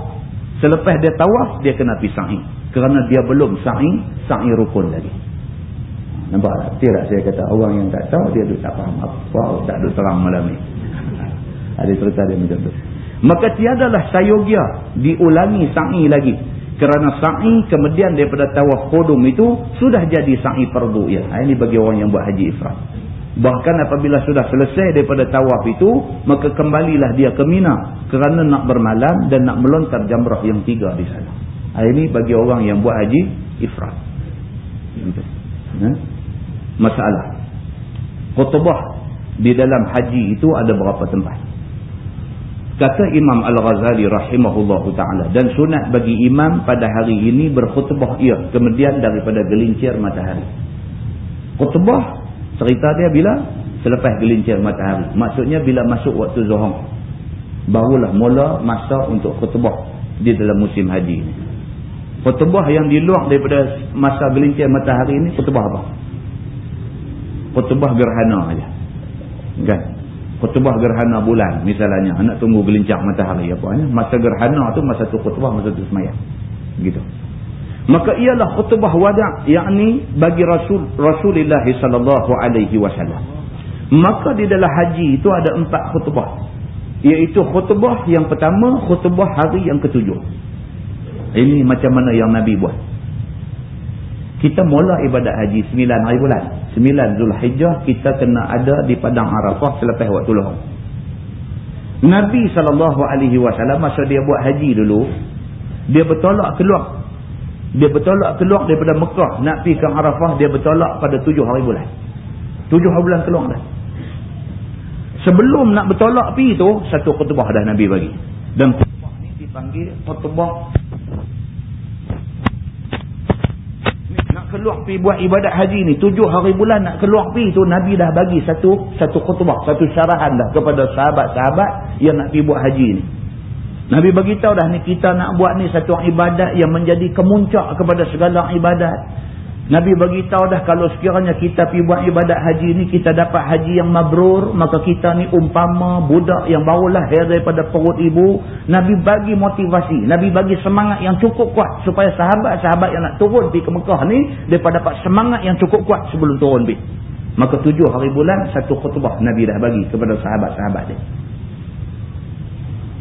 selepas dia tawaf, dia kena pergi sa'i. Kerana dia belum sa'i, sa'i rukun lagi. Nampak tak? Tidak saya kata orang yang tak tahu, dia tak faham apa, tak ada terang malam ni. Ada cerita dia macam tu. Maka tiadalah sayogia diulangi sa'i lagi. Kerana sa'i kemudian daripada tawaf kodum itu sudah jadi sa'i perdu. Ya, ha, ini bagi orang yang buat haji ifrat. Bahkan apabila sudah selesai daripada tawaf itu, maka kembalilah dia ke Mina. Kerana nak bermalam dan nak melontar jamrah yang tiga di sana. Ha, ini bagi orang yang buat haji ifrat. Ha? Masalah. Khutbah di dalam haji itu ada berapa tempat? Kata Imam Al-Ghazali rahimahullahu ta'ala. Dan sunat bagi imam pada hari ini berkhutbah ia. Kemudian daripada gelincir matahari. Khutbah cerita dia bila? Selepas gelincir matahari. Maksudnya bila masuk waktu zuhur. Barulah mula masa untuk khutbah di dalam musim haji ini. Khutbah yang di luar daripada masa gelincir matahari ini khutbah apa? Khutbah gerhana saja. Kan? Khutbah gerhana bulan misalnya. Nak tunggu gelincang matahari apa masa gerhana tu masa tu khutbah masa tu semayang. Gitu. Maka ialah khutbah wada' yakni bagi rasul Rasulullah sallallahu alaihi wasallam. Maka di dalam haji itu ada empat khutbah. Iaitu khutbah yang pertama khutbah hari yang ketujuh. Ini macam mana yang nabi buat kita mula ibadat haji 9 hari bulan. 9 Zulhijjah kita kena ada di padang Arafah selepas waktu luhur Nabi SAW masa dia buat haji dulu dia bertolak keluar. Dia bertolak keluar daripada Mekah nak pergi ke Arafah dia bertolak pada 7 hari bulan. 7 hari bulan keluar dah. Sebelum nak bertolak pergi tu satu khutbah dah Nabi bagi. Dan khutbah ni dipanggil khutbah keluar pergi buat ibadat haji ni tujuh hari bulan nak keluar pergi tu Nabi dah bagi satu satu khutbah satu syarahan dah kepada sahabat-sahabat yang nak pergi buat haji ni. Nabi bagi tahu dah ni kita nak buat ni satu ibadat yang menjadi kemuncak kepada segala ibadat Nabi bagi tahu dah kalau sekiranya kita pergi buat ibadat haji ni kita dapat haji yang mabrur maka kita ni umpama budak yang baru lahir daripada perut ibu. Nabi bagi motivasi Nabi bagi semangat yang cukup kuat supaya sahabat-sahabat yang nak turun pergi ke Mekah ni mereka dapat semangat yang cukup kuat sebelum turun pergi. Maka tujuh hari bulan satu khutbah Nabi dah bagi kepada sahabat-sahabat dia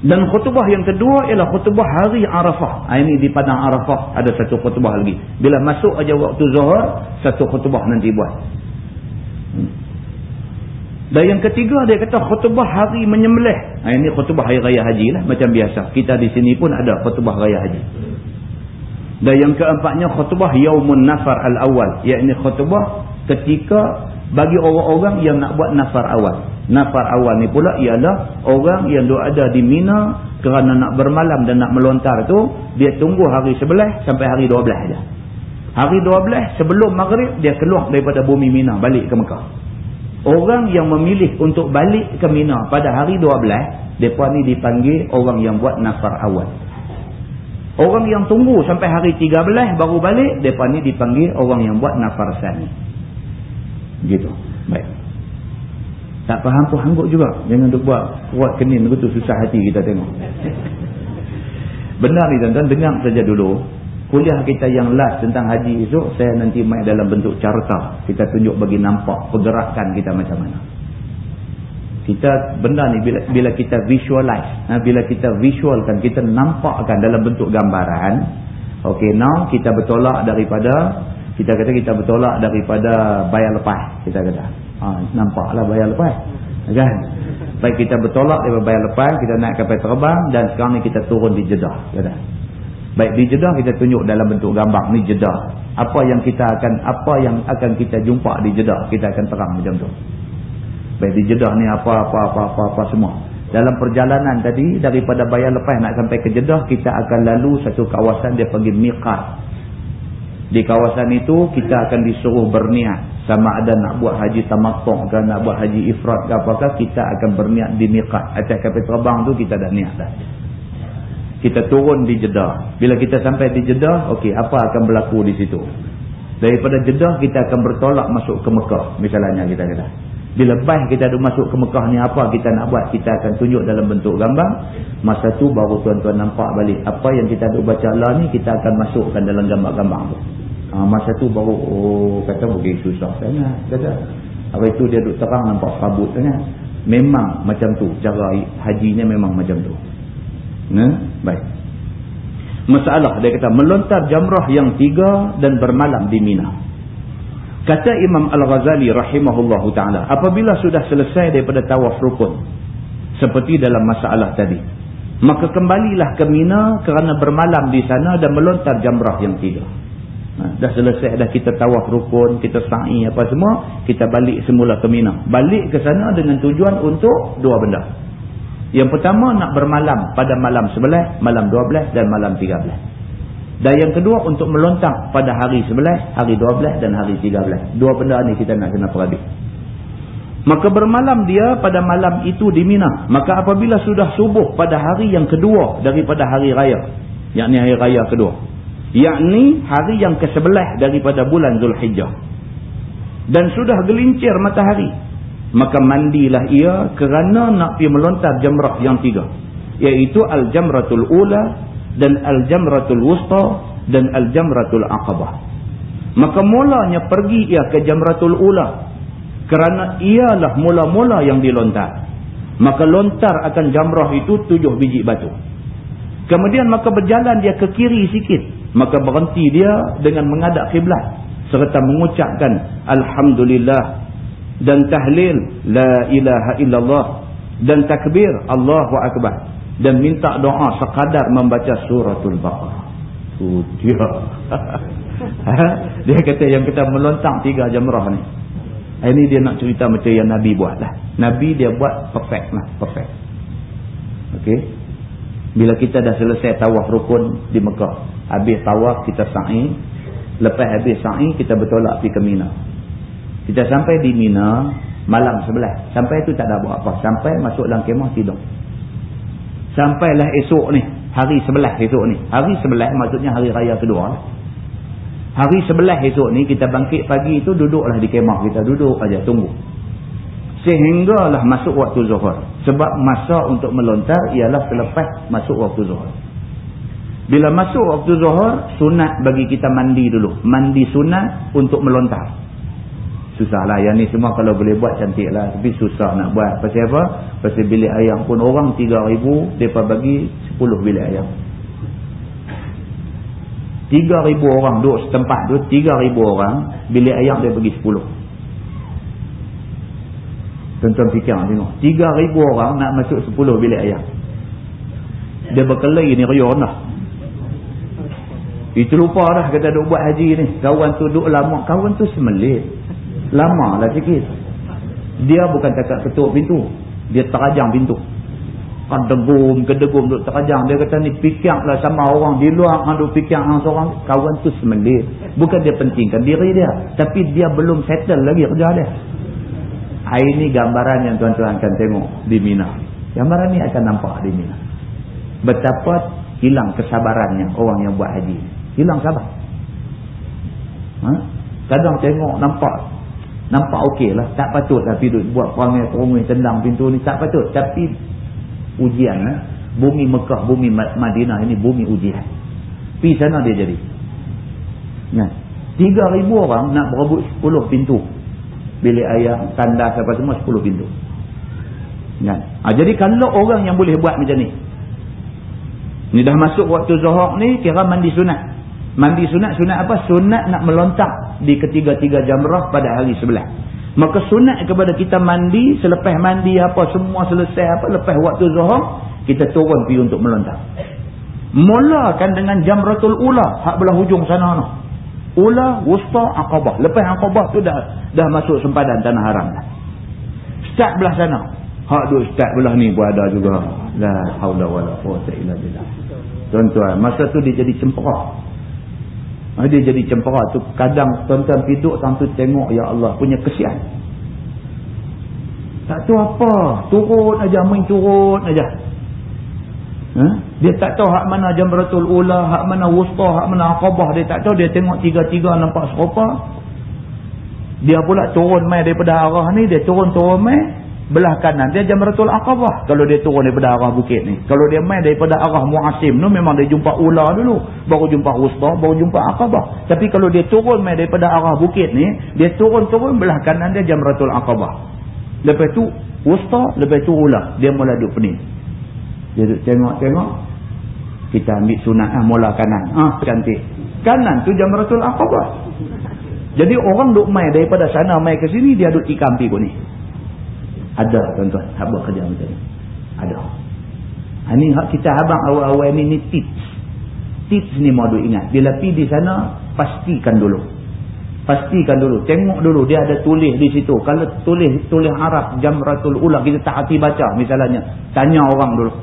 dan khutbah yang kedua ialah khutbah hari Arafah. Ha, ini di padang Arafah ada satu khutbah lagi. Bila masuk aja waktu zuhur, satu khutbah nanti buat. Dan yang ketiga dia kata khutbah hari menyembelih. Ha, ini khutbah hari raya haji lah macam biasa. Kita di sini pun ada khutbah raya haji. Dan yang keempatnya khutbah yaumun nafar al-awwal. Iaitu khutbah ketika bagi orang-orang yang nak buat nafar awal. Nafar awal ni pula ialah orang yang duk ada di Mina kerana nak bermalam dan nak melontar tu dia tunggu hari sebelah sampai hari dua belah aja. Hari dua belah sebelum maghrib dia keluar daripada bumi Mina balik ke Mekah. Orang yang memilih untuk balik ke Mina pada hari dua belah, mereka ni dipanggil orang yang buat nafar awal. Orang yang tunggu sampai hari tiga belah baru balik, mereka ni dipanggil orang yang buat nafar sani. Gitu. Baik. Tak faham pun hangguk juga. Jangan duk buat kuat kenin begitu susah hati kita tengok. Benar ni tuan-tuan, dengar saja dulu kuliah kita yang last tentang haji esok saya nanti main dalam bentuk carta kita tunjuk bagi nampak pergerakan kita macam mana kita benda ni bila, bila kita visualize ha, bila kita visualkan kita nampakkan dalam bentuk gambaran ok now kita bertolak daripada kita kata kita bertolak daripada bayar lepas kita kata ha, nampaklah bayar lepas kan baik kita bertolak daripada bayar lepas kita naik kapal terbang dan sekarang ni kita turun di Jeddah kata Baik di Jeddah kita tunjuk dalam bentuk gambar ni Jeddah. Apa yang kita akan apa yang akan kita jumpa di Jeddah kita akan terang macam tu. Baik di Jeddah ni apa apa apa apa, apa semua. Dalam perjalanan tadi daripada bayar lepas nak sampai ke Jeddah kita akan lalu satu kawasan dia panggil Miqat. Di kawasan itu kita akan disuruh berniat sama ada nak buat haji tamattu' ke nak buat haji ifrat ke apakah kita akan berniat di Miqat. Atas kapal terbang tu kita dah niat dah kita turun di Jeddah. Bila kita sampai di Jeddah, okey, apa akan berlaku di situ? Daripada Jeddah kita akan bertolak masuk ke Mekah, misalnya kita kata. Bila baik kita ada masuk ke Mekah ni apa kita nak buat? Kita akan tunjuk dalam bentuk gambar. Masa tu baru tuan-tuan nampak balik apa yang kita ada baca Allah ni kita akan masukkan dalam gambar-gambar tu. Ha, masa tu baru oh kata mungkin susah sangat kata. Apa itu dia duk terang nampak kabut sangat. Memang macam tu cara hajinya memang macam tu. Nah, baik. Masalah dia kata melontar jamrah yang tiga dan bermalam di Mina. Kata Imam Al-Ghazali rahimahullahu taala, apabila sudah selesai daripada tawaf rukun seperti dalam masalah tadi, maka kembalilah ke Mina kerana bermalam di sana dan melontar jamrah yang tiga. Nah, dah selesai dah kita tawaf rukun, kita sa'i apa semua, kita balik semula ke Mina. Balik ke sana dengan tujuan untuk dua benda. Yang pertama nak bermalam pada malam 11, malam 12 dan malam 13. Dan yang kedua untuk melontang pada hari 11, hari 12 dan hari 13. Dua benda ni kita nak kena perhati. Maka bermalam dia pada malam itu di Mina. Maka apabila sudah subuh pada hari yang kedua daripada hari raya. Yakni hari raya kedua. Yakni hari yang ke-11 daripada bulan Zulhijjah. Dan sudah gelincir matahari. Maka mandilah ia kerana nak pergi melontar jamrah yang tiga. Iaitu al-jamratul ula dan al-jamratul wusta dan al-jamratul aqabah. Maka mulanya pergi ia ke jamratul ula kerana ialah mula-mula yang dilontar. Maka lontar akan jamrah itu tujuh biji batu. Kemudian maka berjalan dia ke kiri sikit maka berhenti dia dengan mengadap kiblat serta mengucapkan Alhamdulillah dan tahlil la ilaha illallah dan takbir Allahu akbar dan minta doa sekadar membaca suratul baqarah. Tu dia. Kata yang kita melontang tiga jamrah ni. Ini dia nak cerita macam yang nabi buat lah. Nabi dia buat perfect lah perfect. Okey? Bila kita dah selesai tawaf rukun di Mekah habis tawaf kita sa'i lepas habis sa'i kita bertolak pergi ke Mina kita sampai di Mina malam sebelah. Sampai itu tak ada buat apa. Sampai masuk dalam kemah tidur. Sampailah esok ni. Hari sebelah esok ni. Hari sebelah maksudnya hari raya kedua. Hari sebelah esok ni kita bangkit pagi itu duduklah di kemah kita. Duduk aja tunggu. Sehinggalah masuk waktu zuhur. Sebab masa untuk melontar ialah selepas masuk waktu zuhur. Bila masuk waktu zuhur, sunat bagi kita mandi dulu. Mandi sunat untuk melontar susahlah yang ni semua kalau boleh buat cantik lah tapi susah nak buat pasal apa pasal bilik ayam pun orang 3,000 mereka bagi 10 bilik ayam 3,000 orang duduk setempat tu 3,000 orang bilik ayam dia bagi 10 Tuan-tuan fikir tengok. 3,000 orang nak masuk 10 bilik ayam. Dia berkelahi ni riuh dah. Itu lupa dah kata duk buat haji ni. Kawan tu duk lama. Kawan tu semelit. Lama lah sikit. Dia bukan cakap ketuk pintu. Dia terajang pintu. Kedegum, kedegum duk terajang. Dia kata ni fikir lah sama orang di luar. Duk fikir dengan seorang. Kawan tu semelit. Bukan dia pentingkan diri dia. Tapi dia belum settle lagi kerja dia. Ini gambaran yang tuan-tuan akan tengok di Mina. Gambaran ni akan nampak di Mina. Betapa hilang kesabarannya orang yang buat haji. Hilang sabar. Ha? Kadang tengok nampak. Nampak okey lah. Tak patut tapi duduk buat perangai perungui tendang pintu ni. Tak patut. Tapi ujian. Ha? Bumi Mekah, bumi Madinah ini bumi ujian. Pergi sana dia jadi. Nah, 3,000 orang nak berebut 10 pintu bilik ayam, tandas apa semua 10 pintu. Kan? Ha, jadi kalau orang yang boleh buat macam ni. Ni dah masuk waktu zuhur ni kira mandi sunat. Mandi sunat, sunat apa? Sunat nak melontak di ketiga-tiga jamrah pada hari sebelah. Maka sunat kepada kita mandi, selepas mandi apa semua selesai apa, lepas waktu zuhur, kita turun pergi untuk melontak. Mulakan dengan jamratul ula, hak belah hujung sana noh. Ula, wusta, akabah. Lepas akabah tu dah dah masuk sempadan tanah haram dah. Start belah sana. Hak tu start belah ni pun ada juga. La haula wala quwata illa billah. Tuan-tuan, masa tu dia jadi cempera. Ha, dia jadi cempera tu kadang tuan-tuan hidup sampai tengok ya Allah punya kesian. Tak tahu apa, turun aja main turun aja. Ha? Dia tak tahu hak mana jamratul ula, hak mana wusta, hak mana akabah. Dia tak tahu. Dia tengok tiga-tiga nampak serupa. Dia pula turun mai daripada arah ni. Dia turun-turun mai. Belah kanan. Dia jamratul akabah. Kalau dia turun daripada arah bukit ni. Kalau dia mai daripada arah muasim tu. Memang dia jumpa ula dulu. Baru jumpa wusta. Baru jumpa akabah. Tapi kalau dia turun mai daripada arah bukit ni. Dia turun-turun belah kanan dia jamratul akabah. Lepas tu wusta. Lepas tu ula. Dia mula duduk pening. Dia duduk tengok-tengok. Kita ambil sunat lah mula kanan. Ah cantik. Kanan tu jamratul aqabah. Jadi orang duk mai daripada sana mai ke sini dia duk tikam pi ni. Ada tuan-tuan buat kerja macam ni. Ada. Ini hak kita abang awal-awal ni ni tips. Tips ni mau duk ingat. Bila pi di sana pastikan dulu. Pastikan dulu. Tengok dulu dia ada tulis di situ. Kalau tulis tulis Arab Jamratul Ula kita tak hati baca misalnya. Tanya orang dulu.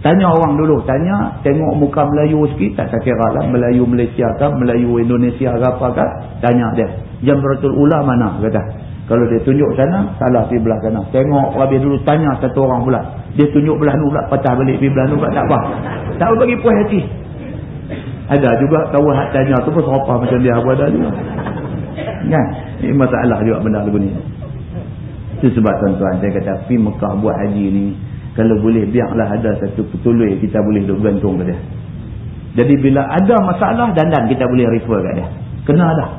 Tanya orang dulu, tanya, tengok muka Melayu sikit, tak kira lah, Melayu Malaysia ke, Melayu Indonesia ke apa ke, tanya dia. Jamratul Ula mana, kata. Kalau dia tunjuk sana, salah pergi belah sana. Tengok, habis dulu tanya satu orang pula. Dia tunjuk belah ni pula, patah balik pergi belah ni pula, tak apa. Tak apa bagi puas hati. Ada juga kawan hak tanya tu pun serupa macam dia apa ada juga. Kan? Ini masalah juga benda lagu ni. Itu sebab tuan-tuan, saya kata, pergi Mekah buat haji ni, kalau boleh biarlah ada satu petului kita boleh duk gantung ke dia. Jadi bila ada masalah dandan kita boleh refer kat dia. Kena dah.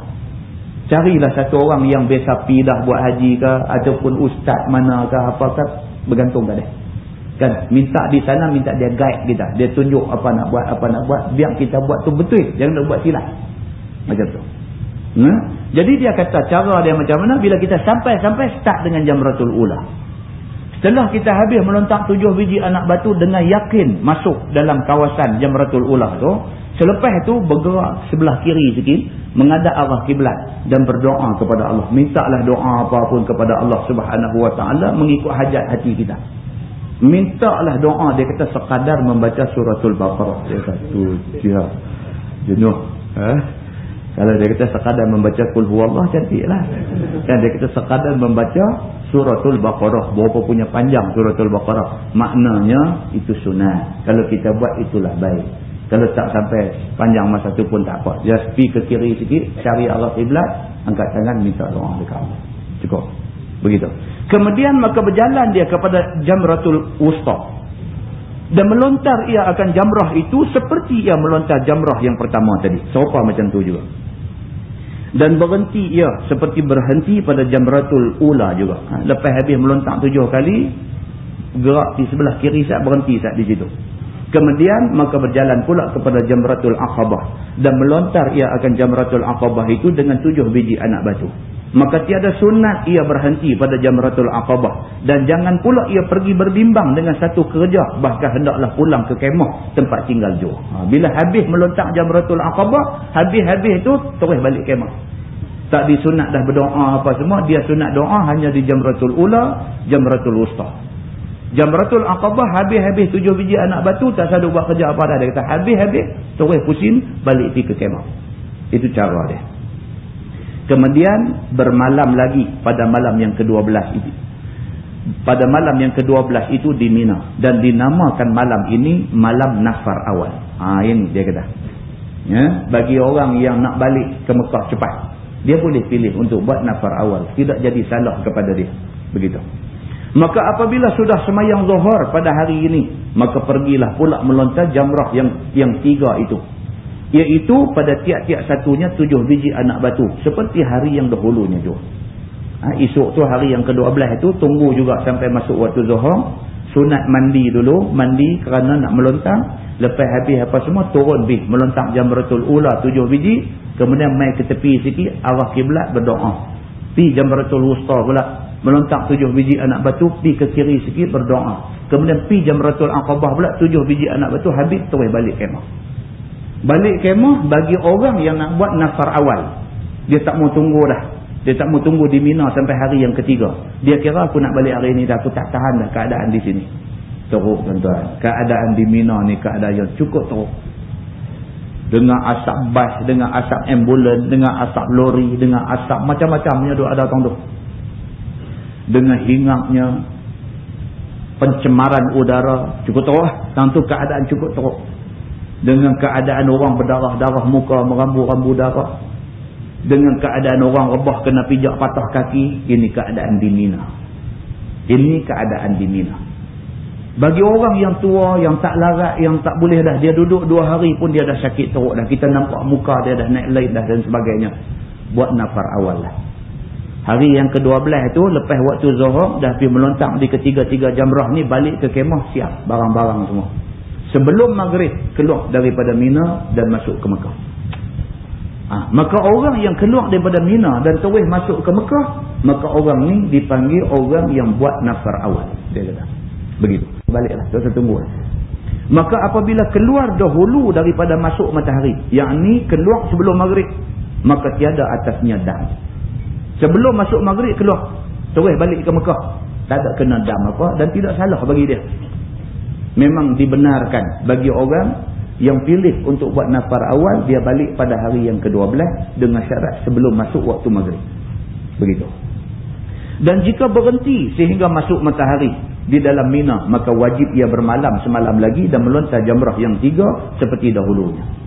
Carilah satu orang yang biasa pi dah buat haji ke ataupun ustaz mana ke apa ke bergantung kat dia. Kan minta di sana minta dia guide kita. Dia tunjuk apa nak buat apa nak buat biar kita buat tu betul. Jangan nak buat silap. Macam tu. Hmm? Jadi dia kata cara dia macam mana bila kita sampai-sampai start dengan jamratul ula. Setelah kita habis melontak tujuh biji anak batu dengan yakin masuk dalam kawasan Jamratul Ula tu. Selepas itu bergerak sebelah kiri sikit. Mengadap arah kiblat dan berdoa kepada Allah. Mintalah doa apapun kepada Allah subhanahu wa ta'ala mengikut hajat hati kita. Mintalah doa. Dia kata sekadar membaca suratul Baqarah. Dia kata tu dia jenuh. Eh? Kalau dia kata sekadar membaca kulhu Allah cantiklah. Kan dia kata sekadar membaca suratul Baqarah. Berapa punya panjang suratul Baqarah. Maknanya itu sunnah. Kalau kita buat itulah baik. Kalau tak sampai panjang masa tu pun tak apa. Just pergi ke kiri sikit. Cari Allah Iblat. Angkat tangan minta doa dekat Allah. Cukup. Begitu. Kemudian maka berjalan dia kepada Jamratul Wusta. Dan melontar ia akan jamrah itu seperti ia melontar jamrah yang pertama tadi. Serupa macam tu juga dan berhenti ia seperti berhenti pada jamratul ula juga ha, lepas habis melontak tujuh kali gerak di sebelah kiri saat berhenti saat di situ kemudian maka berjalan pula kepada jamratul aqabah dan melontar ia akan jamratul aqabah itu dengan tujuh biji anak batu Maka tiada sunat ia berhenti pada jamratul aqabah. Dan jangan pula ia pergi berbimbang dengan satu kerja. Bahkan hendaklah pulang ke kemah tempat tinggal jauh. Ha, bila habis melontak jamratul aqabah, habis-habis tu terus balik kemah. Tak disunat dah berdoa apa semua. Dia sunat doa hanya di jamratul ula, jamratul usta. Jamratul aqabah habis-habis tujuh biji anak batu. Tak sadu buat kerja apa dah. Dia kata habis-habis terus pusing balik pergi ke kemah. Itu cara dia. Kemudian bermalam lagi pada malam yang ke-12 itu. Pada malam yang ke-12 itu di Mina. Dan dinamakan malam ini malam nafar awal. Ha, ini dia kata. Ya, bagi orang yang nak balik ke Mekah cepat. Dia boleh pilih untuk buat nafar awal. Tidak jadi salah kepada dia. Begitu. Maka apabila sudah semayang zuhur pada hari ini. Maka pergilah pula melontar jamrah yang yang tiga itu. Iaitu pada tiap-tiap satunya tujuh biji anak batu seperti hari yang dahulunya juga. Ha, esok tu hari yang ke-12 itu tunggu juga sampai masuk waktu zuhur. Sunat mandi dulu mandi kerana nak melontang lepas habis apa semua turun bih melontang jamratul ula tujuh biji. Kemudian mai ke tepi sikit arah kiblat berdoa. Pi jamratul wusta pula melontang tujuh biji anak batu pi ke kiri sikit berdoa kemudian pi jamratul aqabah pula tujuh biji anak batu habis terus balik kemah Balik kemah bagi orang yang nak buat nafar awal. Dia tak mau tunggu dah. Dia tak mau tunggu di Mina sampai hari yang ketiga. Dia kira aku nak balik hari ini dah. Aku tak tahan dah keadaan di sini. Teruk tuan-tuan. Keadaan di Mina ni keadaan yang cukup teruk. Dengan asap bas, dengan asap ambulan, dengan asap lori, dengan asap macam-macamnya tu ada tuan tu. Dengan hingapnya pencemaran udara cukup teruk. Tentu keadaan cukup teruk. Dengan keadaan orang berdarah-darah muka merambu-rambu darah. Dengan keadaan orang rebah kena pijak patah kaki ini keadaan di Mina. Ini keadaan di Mina. Bagi orang yang tua yang tak larat yang tak boleh dah dia duduk dua hari pun dia dah sakit teruk dah. Kita nampak muka dia dah naik lain dah dan sebagainya. Buat nafar awal lah hari yang ke-12 itu lepas waktu zuhur dah pergi melontang di ketiga-tiga jamrah ni balik ke kemah siap barang-barang semua sebelum maghrib keluar daripada Mina dan masuk ke Mekah. Ha, maka orang yang keluar daripada Mina dan terus masuk ke Mekah, maka orang ni dipanggil orang yang buat nafar awal. Dia kata. Begitu. Baliklah. Kita tunggu. Maka apabila keluar dahulu daripada masuk matahari, yang ni keluar sebelum maghrib, maka tiada atasnya dam. Sebelum masuk maghrib keluar, terus balik ke Mekah. Tak ada kena dam apa dan tidak salah bagi dia. Memang dibenarkan bagi orang yang pilih untuk buat nafar awal dia balik pada hari yang ke-12 dengan syarat sebelum masuk waktu maghrib. Begitu. Dan jika berhenti sehingga masuk matahari di dalam mina maka wajib ia bermalam semalam lagi dan melontar jamrah yang tiga seperti dahulunya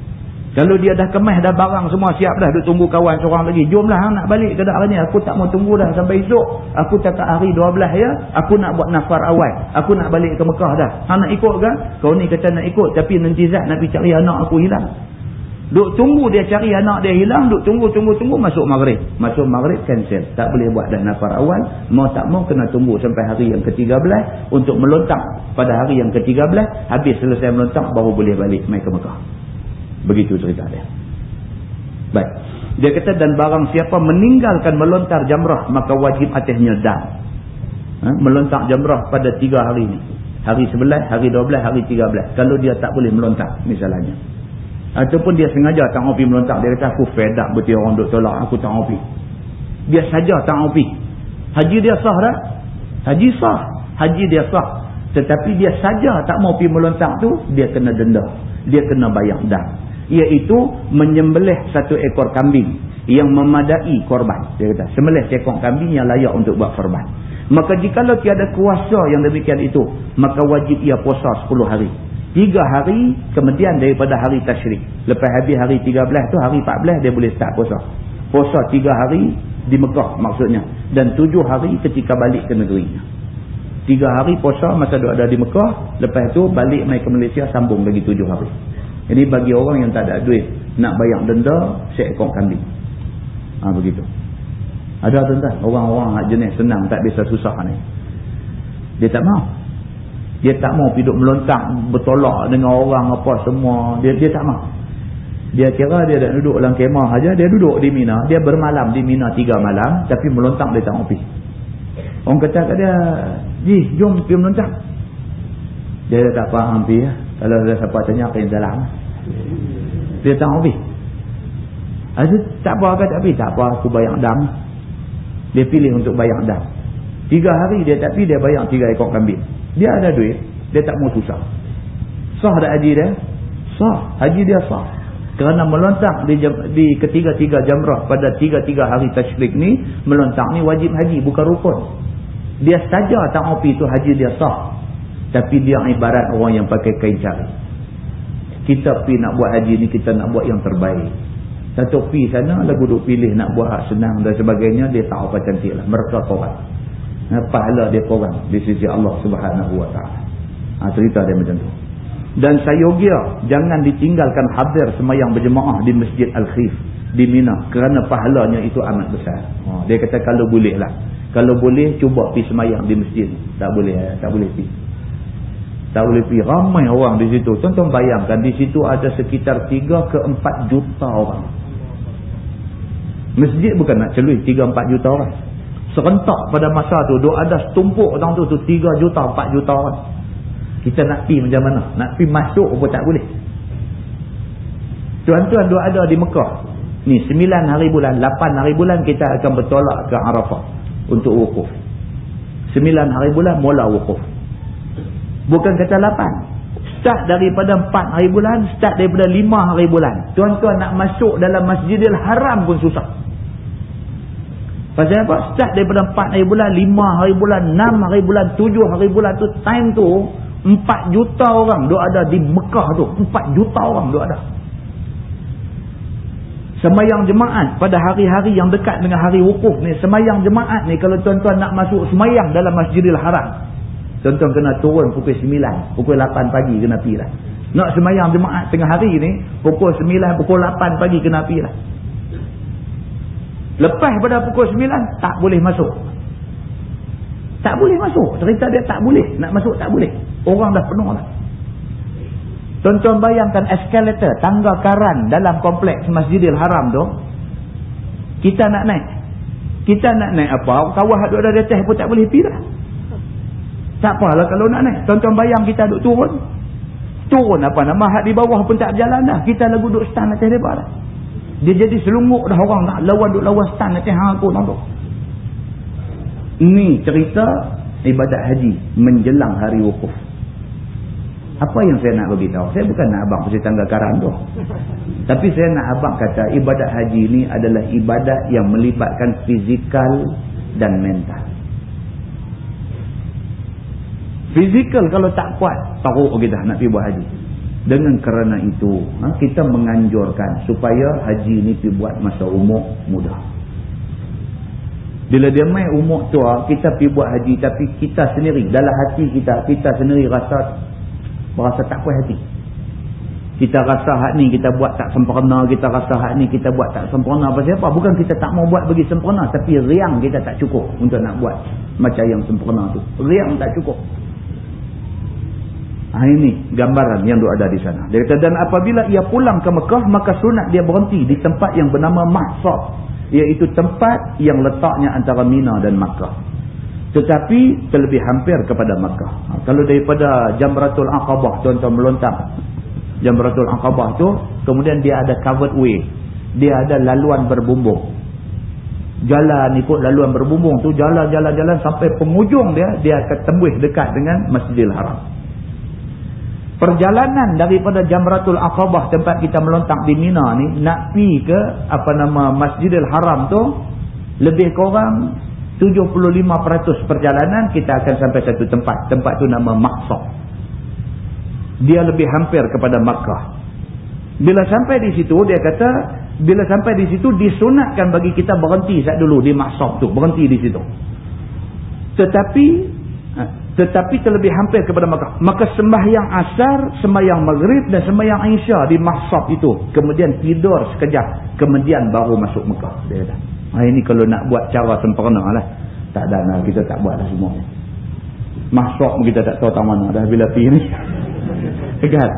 kalau dia dah kemas dah barang semua siap dah. Duk tunggu kawan seorang lagi. Jomlah hang nak balik ke ni. Aku tak mau tunggu dah sampai esok. Aku cakap hari 12 ya. Aku nak buat nafar awal. Aku nak balik ke Mekah dah. Hang nak ikut ke? Kau ni kata nak ikut. Tapi nanti Zat nak pergi cari anak aku hilang. Duk tunggu dia cari anak dia hilang. Duk tunggu, tunggu, tunggu. Masuk maghrib. Masuk maghrib cancel. Tak boleh buat dah nafar awal. Mau tak mau kena tunggu sampai hari yang ke-13. Untuk melontak pada hari yang ke-13. Habis selesai melontak baru boleh balik mai ke Mekah. Begitu cerita dia. Baik. Dia kata dan barang siapa meninggalkan melontar jamrah maka wajib atasnya dam. Ha? Melontar jamrah pada tiga hari ini. Hari sebelah, hari dua belas, hari tiga belas. Kalau dia tak boleh melontar misalnya. Ataupun dia sengaja tak pergi melontar. Dia kata aku fed up orang duk tolak aku tak pergi. Dia saja tak pergi. Haji dia sah tak? Haji sah. Haji dia sah. Tetapi dia saja tak mau pergi melontar tu dia kena denda. Dia kena bayar dam iaitu menyembelih satu ekor kambing yang memadai korban. Dia kata sembelih seekor kambing yang layak untuk buat korban. Maka jikalau tiada kuasa yang demikian itu maka wajib ia puasa 10 hari. 3 hari kemudian daripada hari tasyrik. Lepas habis hari 13 tu hari 14 dia boleh start puasa. Puasa 3 hari di Mekah maksudnya. Dan 7 hari ketika balik ke negerinya 3 hari puasa masa dia ada di Mekah lepas tu balik mai ke Malaysia sambung lagi 7 hari jadi bagi orang yang tak ada duit nak bayar denda seekor kambing. Ha, begitu. Ada tuan-tuan orang-orang jenis senang tak bisa susah ni. Dia tak mau. Dia tak mau hidup melontak bertolak dengan orang apa semua. Dia dia tak mau. Dia kira dia dah duduk dalam kemah aja, dia duduk di Mina. Dia bermalam di Mina tiga malam. Tapi melontak dia tak mau pergi. Orang kata kat dia, Ji, jom pergi melontak. Dia tak faham pergi. Ya. Kalau ada siapa tanya, apa yang dalam. Dia tak mau pergi. Ada, tak apa kata pergi. Tak apa, aku bayar dam. Dia pilih untuk bayar dam. Tiga hari dia tak pergi, dia bayar tiga ekor kambing. Dia ada duit, dia tak mau susah. Sah tak haji dia? Sah. Haji dia sah kerana melontak di, di ketiga-tiga jamrah pada tiga-tiga hari tashrik ni melontak ni wajib haji bukan rukun dia saja tak opi itu haji dia sah tapi dia ibarat orang yang pakai kain cari kita pi nak buat haji ni kita nak buat yang terbaik satu pi sana lagu duk pilih nak buat hak senang dan sebagainya dia tahu apa cantik lah mereka korang pahala dia korang di sisi Allah subhanahu wa ta'ala ha, cerita dia macam tu dan sayogia jangan ditinggalkan hadir semayang berjemaah di Masjid Al-Khif di Mina kerana pahalanya itu amat besar. Ha, dia kata kalau boleh lah. Kalau boleh cuba pergi semayang di masjid. Tak boleh eh? tak boleh pergi. Tak boleh pergi. Ramai orang di situ. Tonton bayangkan di situ ada sekitar 3 ke 4 juta orang. Masjid bukan nak celui 3-4 juta orang. Serentak pada masa tu, ada setumpuk orang tu, tu 3 juta, 4 juta orang. Kita nak pi macam mana? Nak pi masuk pun tak boleh. Tuan-tuan dua ada di Mekah. Ni sembilan hari bulan, lapan hari bulan kita akan bertolak ke Arafah untuk wukuf. Sembilan hari bulan mula wukuf. Bukan kata lapan. Start daripada empat hari bulan, start daripada lima hari bulan. Tuan-tuan nak masuk dalam Masjidil Haram pun susah. Pasal apa? Start daripada empat hari bulan, lima hari bulan, enam hari bulan, tujuh hari bulan tu time tu Empat juta orang duk ada di Mekah tu. Empat juta orang duk ada. Semayang jemaat pada hari-hari yang dekat dengan hari wukuf ni. Semayang jemaat ni kalau tuan-tuan nak masuk semayang dalam Masjidil Haram. Tuan-tuan kena turun pukul 9. Pukul 8 pagi kena pergi lah. Nak semayang jemaat tengah hari ni. Pukul 9, pukul 8 pagi kena pergi lah. Lepas pada pukul 9 tak boleh masuk. Tak boleh masuk. Cerita dia tak boleh. Nak masuk tak boleh. Orang dah penuh lah. Tuan-tuan bayangkan eskalator, tangga karan dalam kompleks Masjidil Haram tu. Kita nak naik. Kita nak naik apa? Kawah ada ada atas pun tak boleh pergi lah. Tak apalah kalau nak naik. Tuan-tuan bayang kita duduk turun. Turun apa nama hak di bawah pun tak berjalan dah. Kita lagu duduk stand atas mereka dah. Dia jadi selunguk dah orang nak lawan duduk lawan stand atas hang aku. Ni cerita ibadat haji menjelang hari wukuf. Apa yang saya nak beritahu? Saya bukan nak abang pasal tangga karam tu. Tapi saya nak abang kata ibadat haji ini adalah ibadat yang melibatkan fizikal dan mental. Fizikal kalau tak kuat, taruh kita nak pergi buat haji. Dengan kerana itu, ha, kita menganjurkan supaya haji ini pergi buat masa umur muda. Bila dia main umur tua, kita pergi buat haji. Tapi kita sendiri, dalam hati kita, kita sendiri rasa berasa tak puas hati. Kita rasa hak ni kita buat tak sempurna, kita rasa hak ni kita buat tak sempurna. Apa? Bukan kita tak mau buat bagi sempurna, tapi riang kita tak cukup untuk nak buat macam yang sempurna tu. Riang tak cukup. Ha, ini gambaran yang ada di sana. Dia kata, dan apabila ia pulang ke Mekah, maka sunat dia berhenti di tempat yang bernama Mahsab. Iaitu tempat yang letaknya antara Mina dan Makkah tetapi terlebih hampir kepada Makkah. Ha, kalau daripada Jamratul Aqabah tuan-tuan melontar Jamratul Aqabah tu kemudian dia ada covered way. Dia ada laluan berbumbung. Jalan ikut laluan berbumbung tu jalan-jalan-jalan sampai penghujung dia dia akan tembus dekat dengan Masjidil Haram. Perjalanan daripada Jamratul Aqabah tempat kita melontar di Mina ni nak pi ke apa nama Masjidil Haram tu lebih kurang 75% perjalanan kita akan sampai satu tempat. Tempat tu nama Maksah. Dia lebih hampir kepada Makkah. Bila sampai di situ, dia kata, bila sampai di situ, disunatkan bagi kita berhenti saat dulu di Maksah tu. Berhenti di situ. Tetapi, tetapi terlebih hampir kepada Makkah. Maka sembahyang asar, sembahyang maghrib dan sembahyang isya di Maksah itu. Kemudian tidur sekejap. Kemudian baru masuk Makkah. Dia kata. Ha, ini kalau nak buat cara sempurna lah. Tak ada lah. Kita tak buat lah semua. Masuk kita tak tahu tak mana dah bila pergi ni. kan?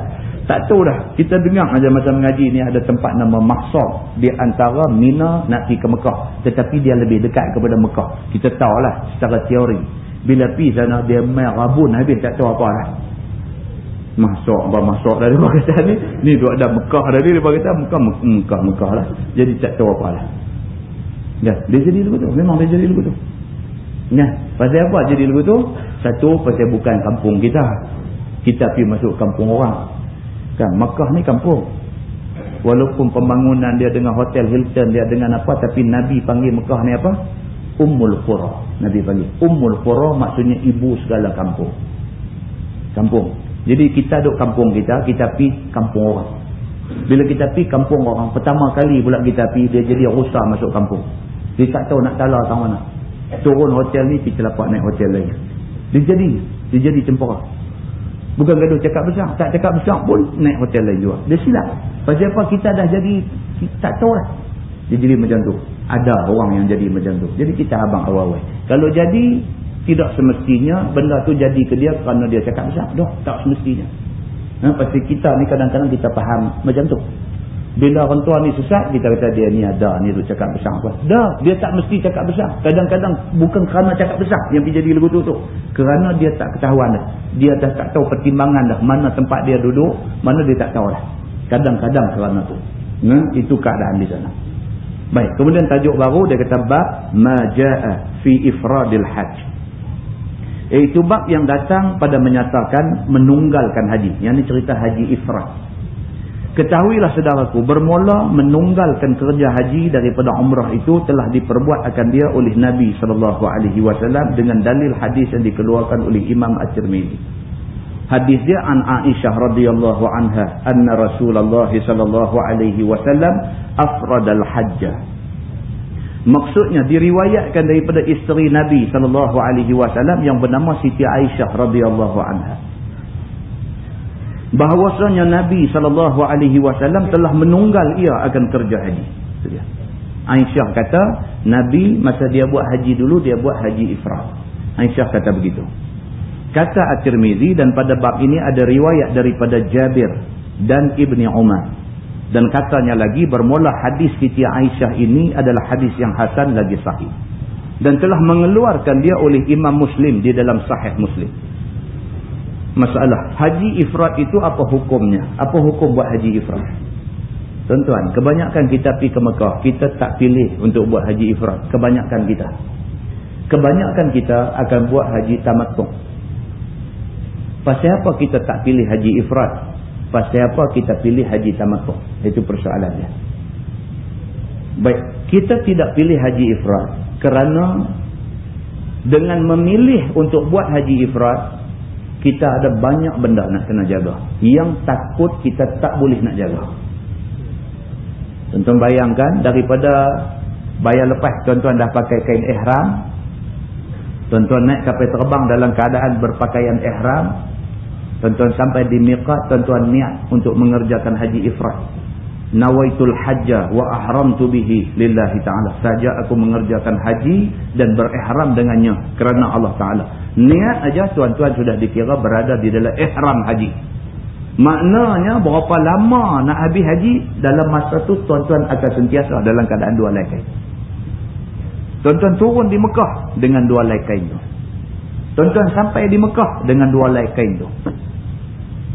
Tak tahu dah. Kita dengar aja masa mengaji ni ada tempat nama Maksud. Di antara Mina nak pergi ke Mekah. Tetapi dia lebih dekat kepada Mekah. Kita tahulah secara teori. Bila pergi sana dia main rabun habis tak tahu apa lah. Masuk apa masuk dari kata ni. Ni tu ada Mekah dari dia kata Mekah Mekah Mekah lah. Jadi tak tahu apa lah. Ya, dia jadi lugu tu. Memang dia jadi lugu tu. Ya, pasal apa jadi lugu tu? Satu pasal bukan kampung kita kita pergi masuk kampung orang kan Makkah ni kampung walaupun pembangunan dia dengan hotel Hilton dia dengan apa tapi Nabi panggil Makkah ni apa Ummul Qura. Nabi panggil. Ummul Qura maksudnya ibu segala kampung. Kampung. Jadi kita duduk kampung kita kita pergi kampung orang. Bila kita pergi kampung orang pertama kali pula kita pergi dia jadi rusak masuk kampung. Dia tak tahu nak tala tak mana. Turun hotel ni pergi celapak naik hotel lain. Dia jadi dia jadi cempera Bukan gaduh cakap besar. Tak cakap besar pun naik hotel lain juga. Dia silap. Pasal apa? Kita dah jadi, kita tak tahu lah. Dia jadi macam tu. Ada orang yang jadi macam tu. Jadi kita abang awal-awal. Kalau jadi, tidak semestinya benda tu jadi ke dia kerana dia cakap besar. Dah, tak semestinya. Ha, pasal kita ni kadang-kadang kita faham macam tu. Bila orang tua ni sesat, kita kata dia ni ada, ni tu cakap besar apa. Dah, dia tak mesti cakap besar. Kadang-kadang bukan kerana cakap besar yang jadi legutu tu. Kerana dia tak ketahuan dah. Dia dah tak tahu pertimbangan dah. Mana tempat dia duduk, mana dia tak tahu dah. Kadang-kadang kerana tu. Nah, itu keadaan di sana. Baik, kemudian tajuk baru dia kata bab maja'a fi ifradil hajj. Iaitu bab yang datang pada menyatakan menunggalkan haji. Yang ni cerita haji ifrad. Ketahuilah saudaraku, bermula menunggalkan kerja haji daripada umrah itu telah diperbuat akan dia oleh Nabi SAW dengan dalil hadis yang dikeluarkan oleh Imam At-Tirmidhi. Hadis dia an Aisyah radhiyallahu anha anna Rasulullah sallallahu alaihi wasallam afrada al-hajj. Maksudnya diriwayatkan daripada isteri Nabi sallallahu alaihi wasallam yang bernama Siti Aisyah radhiyallahu anha bahawasanya Nabi SAW telah menunggal ia akan kerja haji. Aisyah kata, Nabi masa dia buat haji dulu, dia buat haji ifrat. Aisyah kata begitu. Kata At-Tirmizi dan pada bab ini ada riwayat daripada Jabir dan Ibni Umar. Dan katanya lagi bermula hadis Siti Aisyah ini adalah hadis yang hasan lagi sahih. Dan telah mengeluarkan dia oleh Imam Muslim di dalam sahih Muslim. Masalah haji ifrat itu apa hukumnya? Apa hukum buat haji ifrat tuan-tuan kebanyakan kita pergi ke Mekah kita tak pilih untuk buat haji ifrat kebanyakan kita. Kebanyakan kita akan buat haji tamatung pasal apa kita tak pilih haji ifrat pasal apa kita pilih haji tamatung itu persoalannya baik kita tidak pilih haji ifrat kerana dengan memilih untuk buat haji ifrat kita ada banyak benda nak kena jaga. Yang takut kita tak boleh nak jaga. Tuan-tuan bayangkan daripada bayar lepas tuan-tuan dah pakai kain ihram. Tuan-tuan naik kapal terbang dalam keadaan berpakaian ihram. Tuan-tuan sampai di miqat, tuan-tuan niat untuk mengerjakan haji ifrat. Nawaitul hajja wa ahramtu bihi lillahi ta'ala. Saja aku mengerjakan haji dan berihram dengannya kerana Allah Ta'ala. Niat aja tuan-tuan sudah dikira berada di dalam ihram haji. Maknanya berapa lama nak habis haji dalam masa tu tuan-tuan akan sentiasa dalam keadaan dua laikai. Tuan-tuan turun di Mekah dengan dua laikai tu tuan-tuan sampai di Mekah dengan dua laikai tu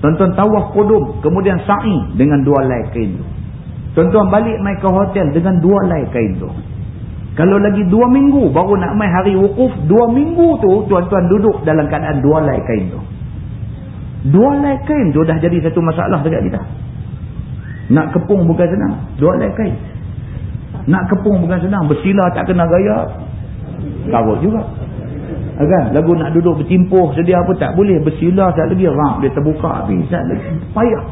tuan-tuan tawaf kudum kemudian sa'i dengan dua laikai tu Tuan-tuan balik mai ke hotel dengan dua lai kain tu. Kalau lagi dua minggu baru nak mai hari wukuf, dua minggu tu tuan-tuan duduk dalam keadaan dua lai kain tu. Dua lai kain tu dah jadi satu masalah dekat kita. Nak kepung bukan senang. Dua lai kain. Nak kepung bukan senang. Bersila tak kena gaya. Kawat juga. Kan? Lagu nak duduk bertimpuh sedia apa tak boleh. Bersila tak lagi. Ram dia terbuka habis. Tak lagi. Payah.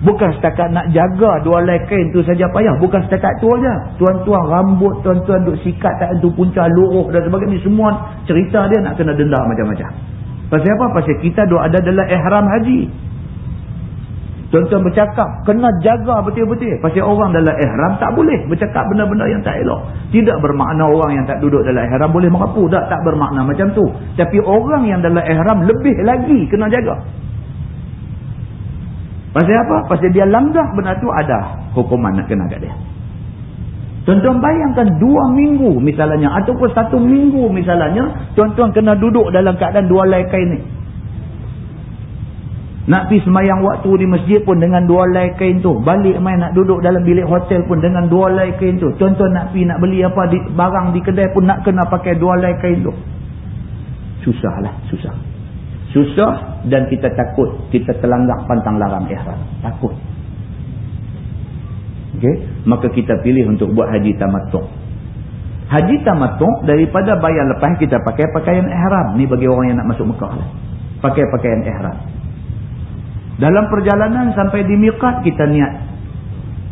Bukan setakat nak jaga dua helai kain tu saja payah. Bukan setakat tu aja. Tuan-tuan rambut, tuan-tuan duk sikat tak tentu punca luruh dan sebagainya. Semua cerita dia nak kena denda macam-macam. Pasal apa? Pasal kita duk ada dalam ihram haji. Tuan-tuan bercakap, kena jaga betul-betul. Pasal orang dalam ihram tak boleh bercakap benda-benda yang tak elok. Tidak bermakna orang yang tak duduk dalam ihram boleh merapu. Tak, tak bermakna macam tu. Tapi orang yang dalam ihram lebih lagi kena jaga. Pasal apa? Pasal dia langgar benda tu ada hukuman nak kena kat dia. Tuan-tuan bayangkan dua minggu misalnya ataupun satu minggu misalnya tuan-tuan kena duduk dalam keadaan dua lai kain ni. Nak pergi semayang waktu di masjid pun dengan dua lai kain tu. Balik main nak duduk dalam bilik hotel pun dengan dua lai kain tu. Tuan-tuan nak pergi nak beli apa di, barang di kedai pun nak kena pakai dua lai kain tu. Susahlah, susah. Susah dan kita takut kita terlanggar pantang larang ihram. Takut. Okay? Maka kita pilih untuk buat haji tamatuk. Haji tamatuk daripada bayar lepas kita pakai pakaian ihram. Ni bagi orang yang nak masuk Mekah. Lah. Pakai pakaian ihram. Dalam perjalanan sampai di miqat kita niat.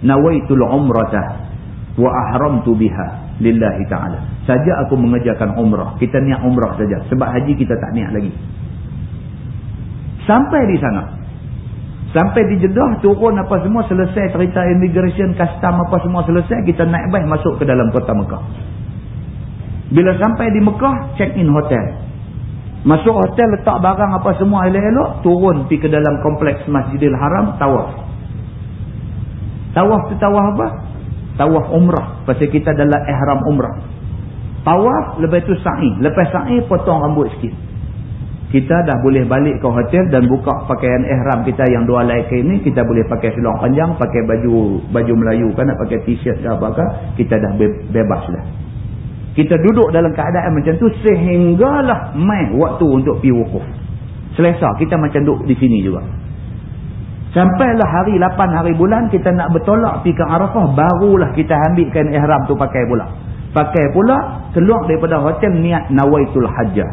Nawaitul umratah. Wa ahramtu biha. Lillahi ta'ala. Saja aku mengejarkan umrah. Kita niat umrah saja. Sebab haji kita tak niat lagi. Sampai di sana. Sampai di Jeddah turun apa semua selesai cerita immigration, custom apa semua selesai. Kita naik bas masuk ke dalam kota Mekah. Bila sampai di Mekah, check in hotel. Masuk hotel letak barang apa semua elok-elok. Turun pergi ke dalam kompleks Masjidil Haram, tawaf. Tawaf tu tawaf apa? Tawaf umrah. Pasal kita dalam ihram umrah. Tawaf, lepas tu sa'i. Lepas sa'i, potong rambut sikit kita dah boleh balik ke hotel dan buka pakaian ihram kita yang dua laik ini kita boleh pakai seluar panjang pakai baju baju Melayu kan nak pakai t-shirt ke apakah kita dah be bebas lah kita duduk dalam keadaan macam tu sehinggalah mai waktu untuk pergi wukuf. Selesa kita macam duduk di sini juga. Sampailah hari 8 hari bulan kita nak bertolak pergi ke Arafah barulah kita ambilkan ihram tu pakai pula. Pakai pula keluar daripada hotel niat nawaitul hajjah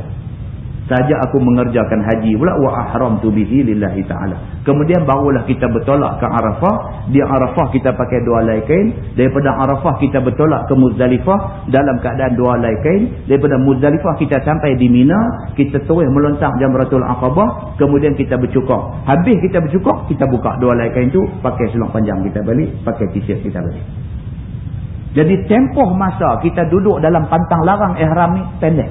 saja aku mengerjakan haji pula wa ahramtu bihi lillahi taala. Kemudian barulah kita bertolak ke Arafah. Di Arafah kita pakai dua helai kain. Daripada Arafah kita bertolak ke Muzdalifah dalam keadaan dua helai kain. Daripada Muzdalifah kita sampai di Mina kita terus melontang jamratul aqabah. Kemudian kita bercukur. Habis kita bercukur kita buka dua helai kain tu pakai seluar panjang kita balik pakai t-shirt kita balik. Jadi tempoh masa kita duduk dalam pantang larang ihram ni pendek.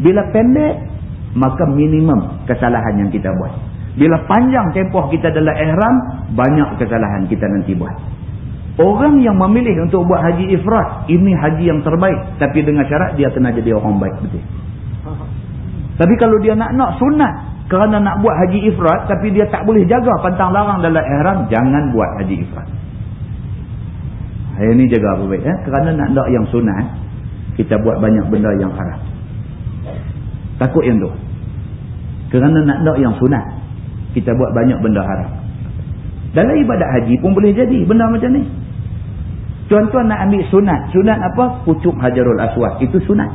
Bila pendek maka minimum kesalahan yang kita buat. Bila panjang tempoh kita dalam ihram, banyak kesalahan kita nanti buat. Orang yang memilih untuk buat haji ifrat, ini haji yang terbaik. Tapi dengan syarat dia kena jadi orang baik betul. Tapi kalau dia nak nak sunat, kerana nak buat haji ifrat, tapi dia tak boleh jaga pantang larang dalam ihram, jangan buat haji ifrat. Ini jaga apa baik. Eh? Kerana nak nak yang sunat, kita buat banyak benda yang haram. Takut yang tu. Kerana nak nak yang sunat. Kita buat banyak benda haram. Dalam ibadat haji pun boleh jadi benda macam ni. Tuan-tuan nak ambil sunat. Sunat apa? Kucuk hajarul aswad. Itu sunat.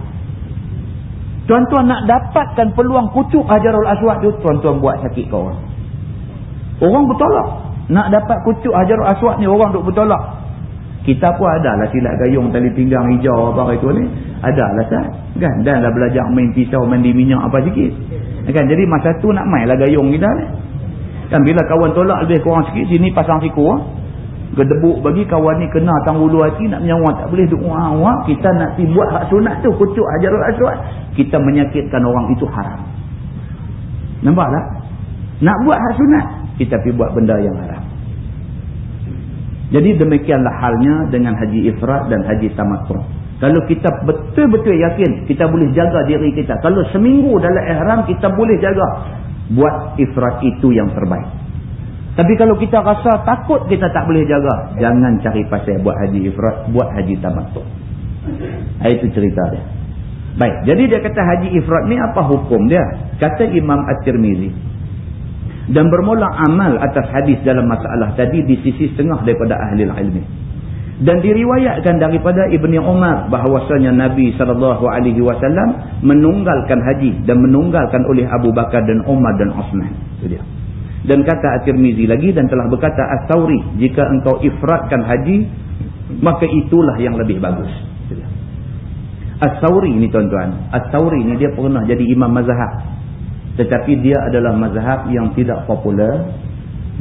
Tuan-tuan nak dapatkan peluang kucuk hajarul aswad tu. Tuan-tuan buat sakit ke orang. Orang bertolak. Nak dapat kucuk hajarul aswad ni orang duk bertolak. Kita pun ada lah silat gayung tali pinggang hijau apa itu ni. Ada lah sah. Kan? Dan dah belajar main pisau, mandi minyak apa sikit. Kan? Jadi masa tu nak main lah gayung kita ni. Kan bila kawan tolak lebih kurang sikit, sini pasang siku. Ha? Gedebuk bagi kawan ni kena tanggulu hati nak menyawa tak boleh duk wah kita nak pi buat hak sunat tu kucuk hajarul aswad kita menyakitkan orang itu haram nampak tak nak buat hak sunat kita pi buat benda yang haram jadi demikianlah halnya dengan haji ifrat dan haji tamattu kalau kita betul-betul yakin kita boleh jaga diri kita. Kalau seminggu dalam ihram kita boleh jaga. Buat ifrat itu yang terbaik. Tapi kalau kita rasa takut kita tak boleh jaga. Jangan cari pasal buat haji ifrat. Buat haji tamattu. Itu cerita dia. Baik. Jadi dia kata haji ifrat ni apa hukum dia? Kata Imam At-Tirmizi. Dan bermula amal atas hadis dalam masalah tadi di sisi setengah daripada ahli ilmi. Dan diriwayatkan daripada Ibni Umar bahawasanya Nabi SAW menunggalkan haji dan menunggalkan oleh Abu Bakar dan Umar dan Osman. Dan kata At-Tirmizi lagi dan telah berkata As-Sawri, jika engkau ifratkan haji, maka itulah yang lebih bagus. As-Sawri ini tuan-tuan. As-Sawri ini dia pernah jadi imam mazhab. Tetapi dia adalah mazhab yang tidak popular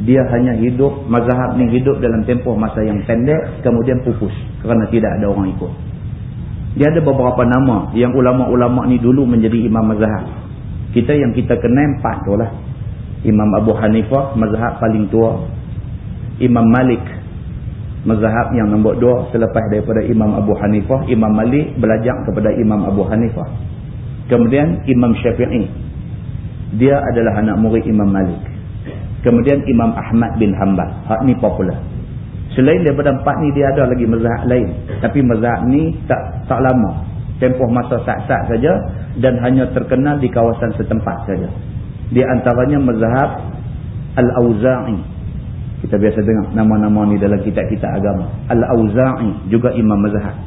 dia hanya hidup mazhab ni hidup dalam tempoh masa yang pendek kemudian pupus kerana tidak ada orang ikut. Dia ada beberapa nama yang ulama-ulama ni dulu menjadi imam mazhab. Kita yang kita kenal empat tu lah. Imam Abu Hanifah mazhab paling tua. Imam Malik mazhab yang nombor dua selepas daripada Imam Abu Hanifah Imam Malik belajar kepada Imam Abu Hanifah kemudian Imam Syafi'i. Dia adalah anak murid Imam Malik kemudian Imam Ahmad bin Hanbal hak ni popular selain daripada empat ni dia ada lagi mazhab lain tapi mazhab ni tak tak lama tempoh masa sat-sat saja dan hanya terkenal di kawasan setempat saja di antaranya mazhab Al-Auza'i kita biasa dengar nama-nama ni dalam kitab-kitab agama. Al-Auza'i juga Imam Mazhab.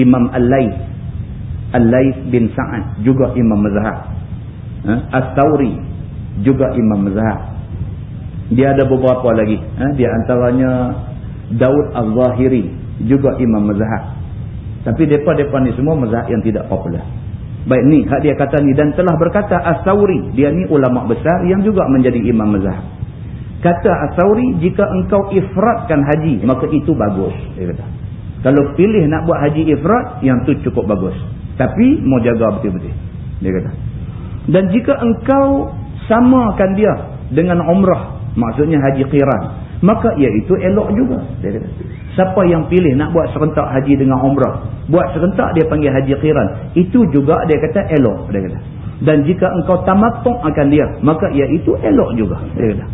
Imam Al-Layth. Al-Layth bin Sa'ad juga Imam Mazhab. Ha? As-Tawri juga Imam Mazhab. Dia ada beberapa lagi. Ha? Di antaranya Daud Al-Zahiri juga Imam Mazhab. Tapi mereka-mereka ni semua mazhab yang tidak popular. Baik ni, hak dia kata ni. Dan telah berkata As-Tawri. Dia ni ulama besar yang juga menjadi Imam Mazhab. Kata Asauri, jika engkau ifratkan haji, maka itu bagus. Dia kata. Kalau pilih nak buat haji ifrat, yang tu cukup bagus. Tapi, mau jaga betul-betul. Dia kata. Dan jika engkau samakan dia dengan umrah, maksudnya haji qiran, maka iaitu elok juga. Dia kata. Siapa yang pilih nak buat serentak haji dengan umrah, buat serentak dia panggil haji qiran, itu juga dia kata elok. Dia kata. Dan jika engkau tamatuk akan dia, maka iaitu elok juga. Dia kata.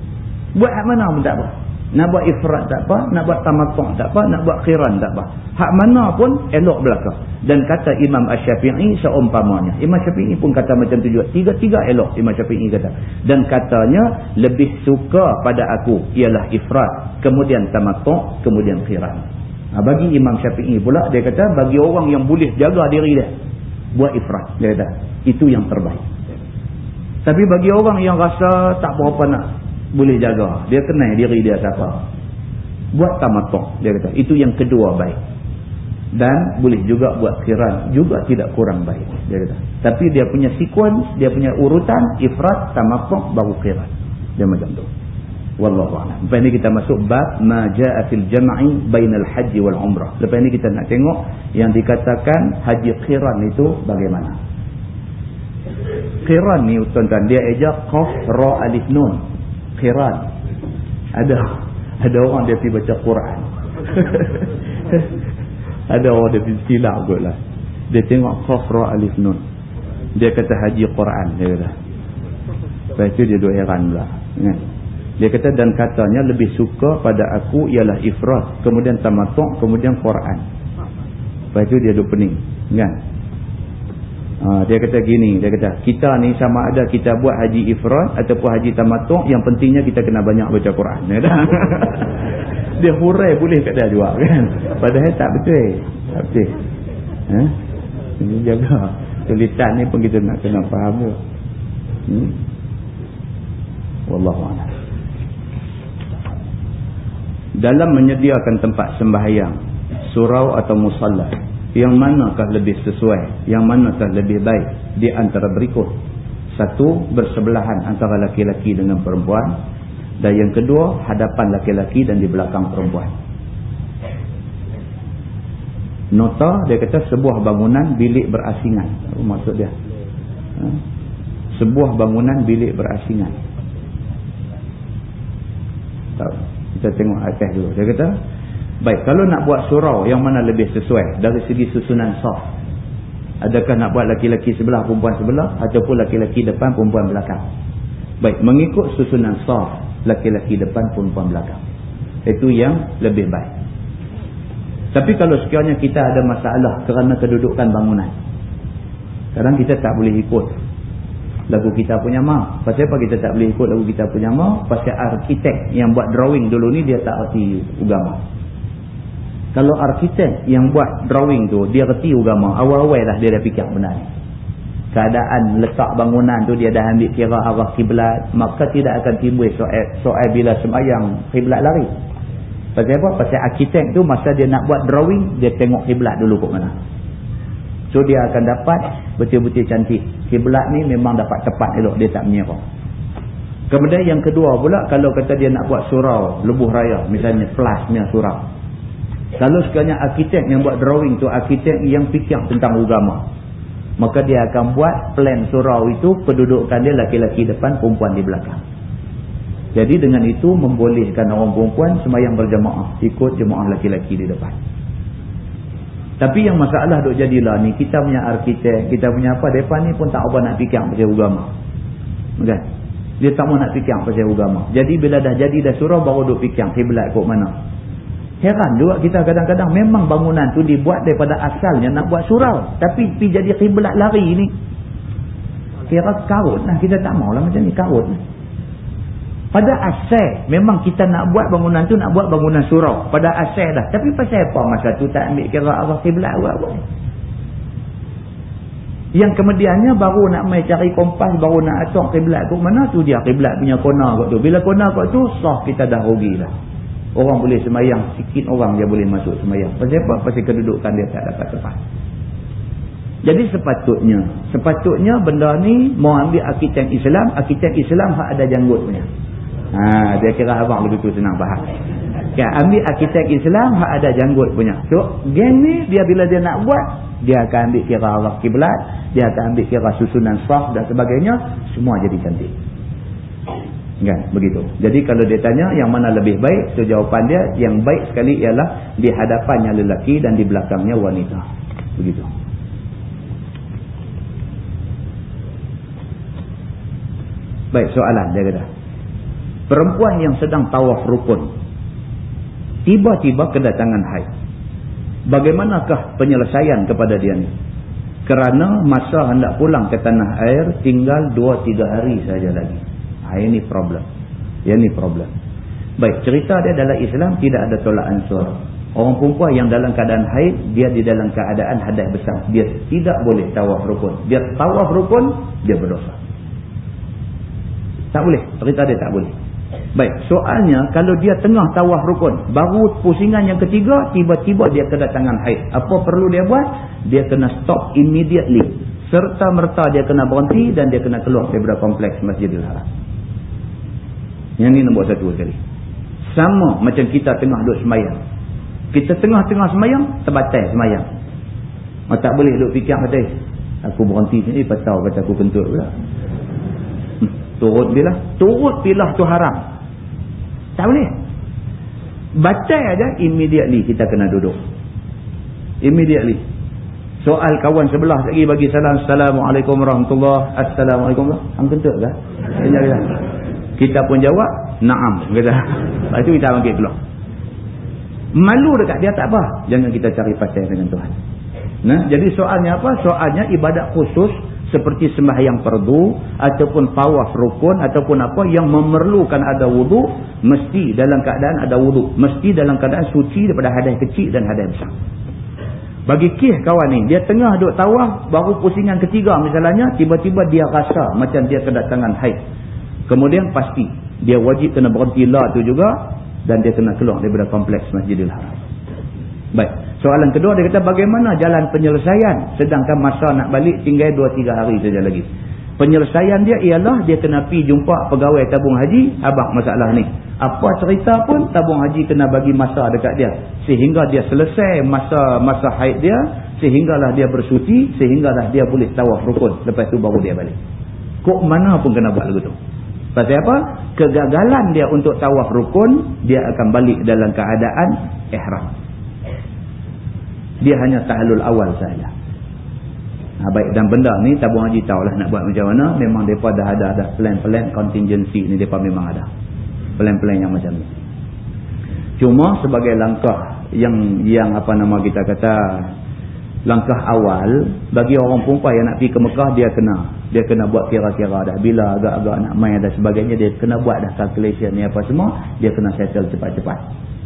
Buat hak mana pun tak apa. Nak buat ifrat tak apa, nak buat tamatuk tak apa, nak buat khiran tak apa. Hak mana pun elok belakang. Dan kata Imam Ash-Syafi'i seumpamanya. Imam Syafi'i pun kata macam tu juga. Tiga-tiga elok Imam Syafi'i kata. Dan katanya lebih suka pada aku ialah ifrat. Kemudian tamatuk, kemudian khiran. Ha, bagi Imam Syafi'i pula dia kata bagi orang yang boleh jaga diri dia. Buat ifrat. Dia kata itu yang terbaik. Tapi bagi orang yang rasa tak berapa nak boleh jaga. Dia kenal diri dia siapa. Buat tamatuk. Dia kata. Itu yang kedua baik. Dan boleh juga buat kiran. Juga tidak kurang baik. Dia kata. Tapi dia punya sequence. Dia punya urutan. Ifrat, tamatuk, baru kiran. Dia macam tu. Wallahu'alam. Lepas ni kita masuk bab maja'atil jama'i bainal haji wal umrah. Lepas ni kita nak tengok yang dikatakan haji kiran itu bagaimana. Kiran ni tuan-tuan dia ejak qaf ra alif nun khiran. Ada. Ada orang dia pergi baca Quran. Ada orang dia pergi silap kot lah. Dia tengok khafra alif nun. Dia kata haji Quran dia kata. Lepas tu dia duk heran kan? dia kata dan katanya lebih suka pada aku ialah ifrat kemudian tamatuk kemudian Quran. Lepas tu dia duk pening kan Ha, dia kata gini, dia kata kita ni sama ada kita buat haji ifrat ataupun haji tamatuk yang pentingnya kita kena banyak baca Quran. Ya dia hurai boleh kat dia juga kan. Padahal tak betul. Tak betul. Ha? Ini jaga. Tulisan ni pun kita nak kena faham tu. Hmm? Wallahu'ala. Dalam menyediakan tempat sembahyang, surau atau musallah, yang manakah lebih sesuai? Yang manakah lebih baik? Di antara berikut. Satu bersebelahan antara laki-laki dengan perempuan. Dan yang kedua hadapan laki-laki dan di belakang perempuan. Nota dia kata sebuah bangunan bilik berasingan. Maksud dia? Ha? sebuah bangunan bilik berasingan. Tak, kita tengok atas dulu. Dia kata Baik, kalau nak buat surau yang mana lebih sesuai dari segi susunan saf. Adakah nak buat laki-laki sebelah, perempuan sebelah ataupun laki-laki depan, perempuan belakang. Baik, mengikut susunan saf, laki-laki depan, perempuan belakang. Itu yang lebih baik. Tapi kalau sekiranya kita ada masalah kerana kedudukan bangunan. Kadang kita tak boleh ikut lagu kita punya ma. Pasal apa kita tak boleh ikut lagu kita punya ma? Pasal arkitek yang buat drawing dulu ni dia tak erti agama. Kalau arkitek yang buat drawing tu, dia reti agama. Awal-awal dah dia dah fikir benar. Keadaan letak bangunan tu dia dah ambil kira arah kiblat, maka tidak akan timbul soal, soal bila sembahyang kiblat lari. Pasal apa? Pasal arkitek tu masa dia nak buat drawing, dia tengok kiblat dulu kat mana. So dia akan dapat betul-betul cantik. Kiblat ni memang dapat tepat elok, dia tak menyerah. Kemudian yang kedua pula, kalau kata dia nak buat surau, lebuh raya, misalnya plusnya surau. Kalau sekiranya arkitek yang buat drawing tu arkitek yang fikir tentang agama. Maka dia akan buat plan surau itu kedudukan dia laki-laki depan perempuan di belakang. Jadi dengan itu membolehkan orang perempuan semayang berjamaah. Ikut jemaah laki-laki di depan. Tapi yang masalah duk jadilah ni. Kita punya arkitek, kita punya apa. Depan ni pun tak apa nak fikir pasal agama. Kan? Dia tak mau nak fikir pasal agama. Jadi bila dah jadi dah surau baru duk fikir. Kiblat kok mana. Heran juga kita kadang-kadang. Memang bangunan tu dibuat daripada asalnya nak buat surau. Tapi pergi jadi kiblat lari ni. Kira karut lah. Kita tak maulah macam ni karut lah. Pada asal memang kita nak buat bangunan tu nak buat bangunan surau. Pada asal dah. Tapi pasal apa masa tu tak ambil kira Allah kiblat buat apa? Yang kemudiannya baru nak mai cari kompas baru nak atok kiblat tu mana tu dia kiblat punya kona kot tu. Bila kona kot tu sah kita dah rugi. Orang boleh semayang sikit orang dia boleh masuk semayang. Pasal apa? Pasal kedudukan dia tak dapat tepat. Jadi sepatutnya, sepatutnya benda ni mau ambil arkitek Islam, arkitek Islam hak ada janggut punya. Ha, dia kira abang begitu senang faham. Ya, ambil arkitek Islam hak ada janggut punya. So, geng ni dia bila dia nak buat, dia akan ambil kira Allah kiblat, dia akan ambil kira susunan saf dan sebagainya, semua jadi cantik. Kan, begitu. Jadi kalau dia tanya yang mana lebih baik, so jawapan dia yang baik sekali ialah di hadapannya lelaki dan di belakangnya wanita. Begitu. Baik, soalan dia kata perempuan yang sedang tawaf rukun tiba-tiba kedatangan haid bagaimanakah penyelesaian kepada dia ni kerana masa hendak pulang ke tanah air tinggal 2-3 hari saja lagi ini problem ini problem baik cerita dia dalam Islam tidak ada tolak ansur orang perempuan yang dalam keadaan haid dia di dalam keadaan hadas besar dia tidak boleh tawaf rukun dia tawaf rukun dia berdosa tak boleh cerita dia tak boleh Baik, soalnya kalau dia tengah tawaf rukun, baru pusingan yang ketiga, tiba-tiba dia kedatangan haid. Apa perlu dia buat? Dia kena stop immediately. Serta merta dia kena berhenti dan dia kena keluar daripada kompleks Masjidil Haram. Yang ini nombor satu sekali. Sama macam kita tengah duduk semayang. Kita tengah-tengah semayang, terbatai semayang. Oh, tak boleh duduk fikir kata, aku berhenti sini, patau kata aku kentut pula. Hmm, turut bila? Turut bila tu haram. Tak boleh. Baca aja immediately kita kena duduk. Immediately. Soal kawan sebelah lagi bagi salam. Assalamualaikum warahmatullahi Assalamualaikum. Hang kentut ke? Kita pun jawab, naam. Kata. Lepas itu kita bangkit keluar. Malu dekat dia tak apa. Jangan kita cari pasal dengan Tuhan. Nah, jadi soalnya apa? Soalnya ibadat khusus seperti sembahyang fardu ataupun tawaf rukun ataupun apa yang memerlukan ada wudu mesti dalam keadaan ada wudu mesti dalam keadaan suci daripada hadas kecil dan hadas besar bagi kih kawan ni dia tengah duk tawaf baru pusingan ketiga misalnya tiba-tiba dia rasa macam dia kedatangan haid kemudian pasti dia wajib kena berhenti lah tu juga dan dia kena keluar daripada kompleks Masjidil Haram baik Soalan kedua dia kata bagaimana jalan penyelesaian sedangkan masa nak balik tinggal 2-3 hari saja lagi. Penyelesaian dia ialah dia kena pi jumpa pegawai tabung haji, abang masalah ni. Apa cerita pun tabung haji kena bagi masa dekat dia. Sehingga dia selesai masa masa haid dia, sehinggalah dia bersuci, sehinggalah dia boleh tawaf rukun. Lepas tu baru dia balik. Kok mana pun kena buat lagu tu. Pasal apa? Kegagalan dia untuk tawaf rukun, dia akan balik dalam keadaan ihram. Dia hanya tahlul awal saja ha, baik. Dan benda ni tabung haji tahulah nak buat macam mana. Memang mereka dah ada ada plan-plan contingency ni mereka memang ada. Plan-plan yang macam ni. Cuma sebagai langkah yang yang apa nama kita kata langkah awal bagi orang perempuan yang nak pergi ke Mekah dia kena dia kena buat kira-kira dah. Bila agak-agak nak main dan sebagainya dia kena buat dah calculation ni apa semua dia kena settle cepat-cepat.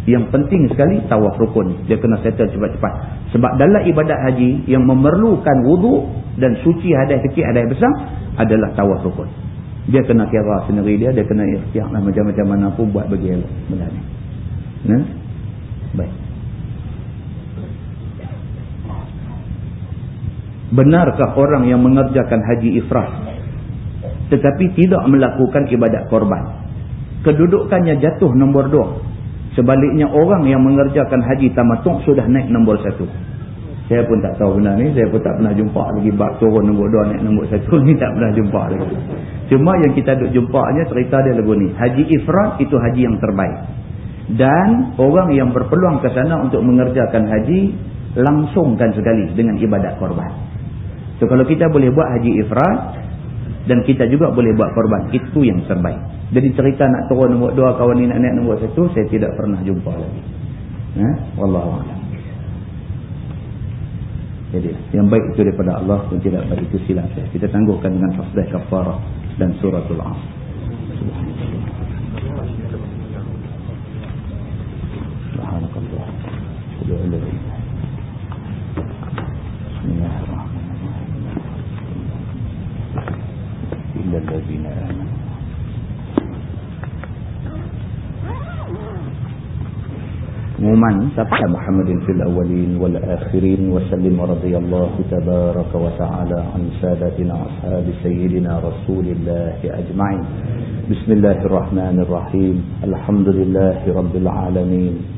Yang penting sekali tawaf rukun. Dia kena settle cepat-cepat. Sebab dalam ibadat haji yang memerlukan wudu dan suci hadas kecil hadas besar adalah tawaf rukun. Dia kena kira sendiri dia dia kena ikhtiar lah macam-macam mana pun buat bagi elok. Benda ni. Nah? baik benarkah orang yang mengerjakan haji ifrah tetapi tidak melakukan ibadat korban kedudukannya jatuh nombor dua Sebaliknya orang yang mengerjakan haji tamatung sudah naik nombor satu. Saya pun tak tahu benar ni. Saya pun tak pernah jumpa lagi bab turun nombor dua naik nombor satu ni tak pernah jumpa lagi. Cuma yang kita duk jumpanya cerita dia lagu ni. Haji Ifrat itu haji yang terbaik. Dan orang yang berpeluang ke sana untuk mengerjakan haji langsungkan sekali dengan ibadat korban. So kalau kita boleh buat haji Ifrat dan kita juga boleh buat korban. Itu yang terbaik. Jadi cerita nak turun nombor dua kawan ni nak naik nombor satu saya tidak pernah jumpa lagi. Ha? Wallahualam. Jadi yang baik itu daripada Allah pun tidak baik itu silap. Kita tangguhkan dengan fasdah kafarah dan suratul as. Subhanallah. Bismillahirrahmanirrahim. Illa allazina amanu. عموما تبقى محمد في الأولين والآخرين وسلم رضي الله تبارك وتعالى عن سادتنا أصحاب سيدنا رسول الله أجمعين. بسم الله الرحمن الرحيم. الحمد لله رب العالمين.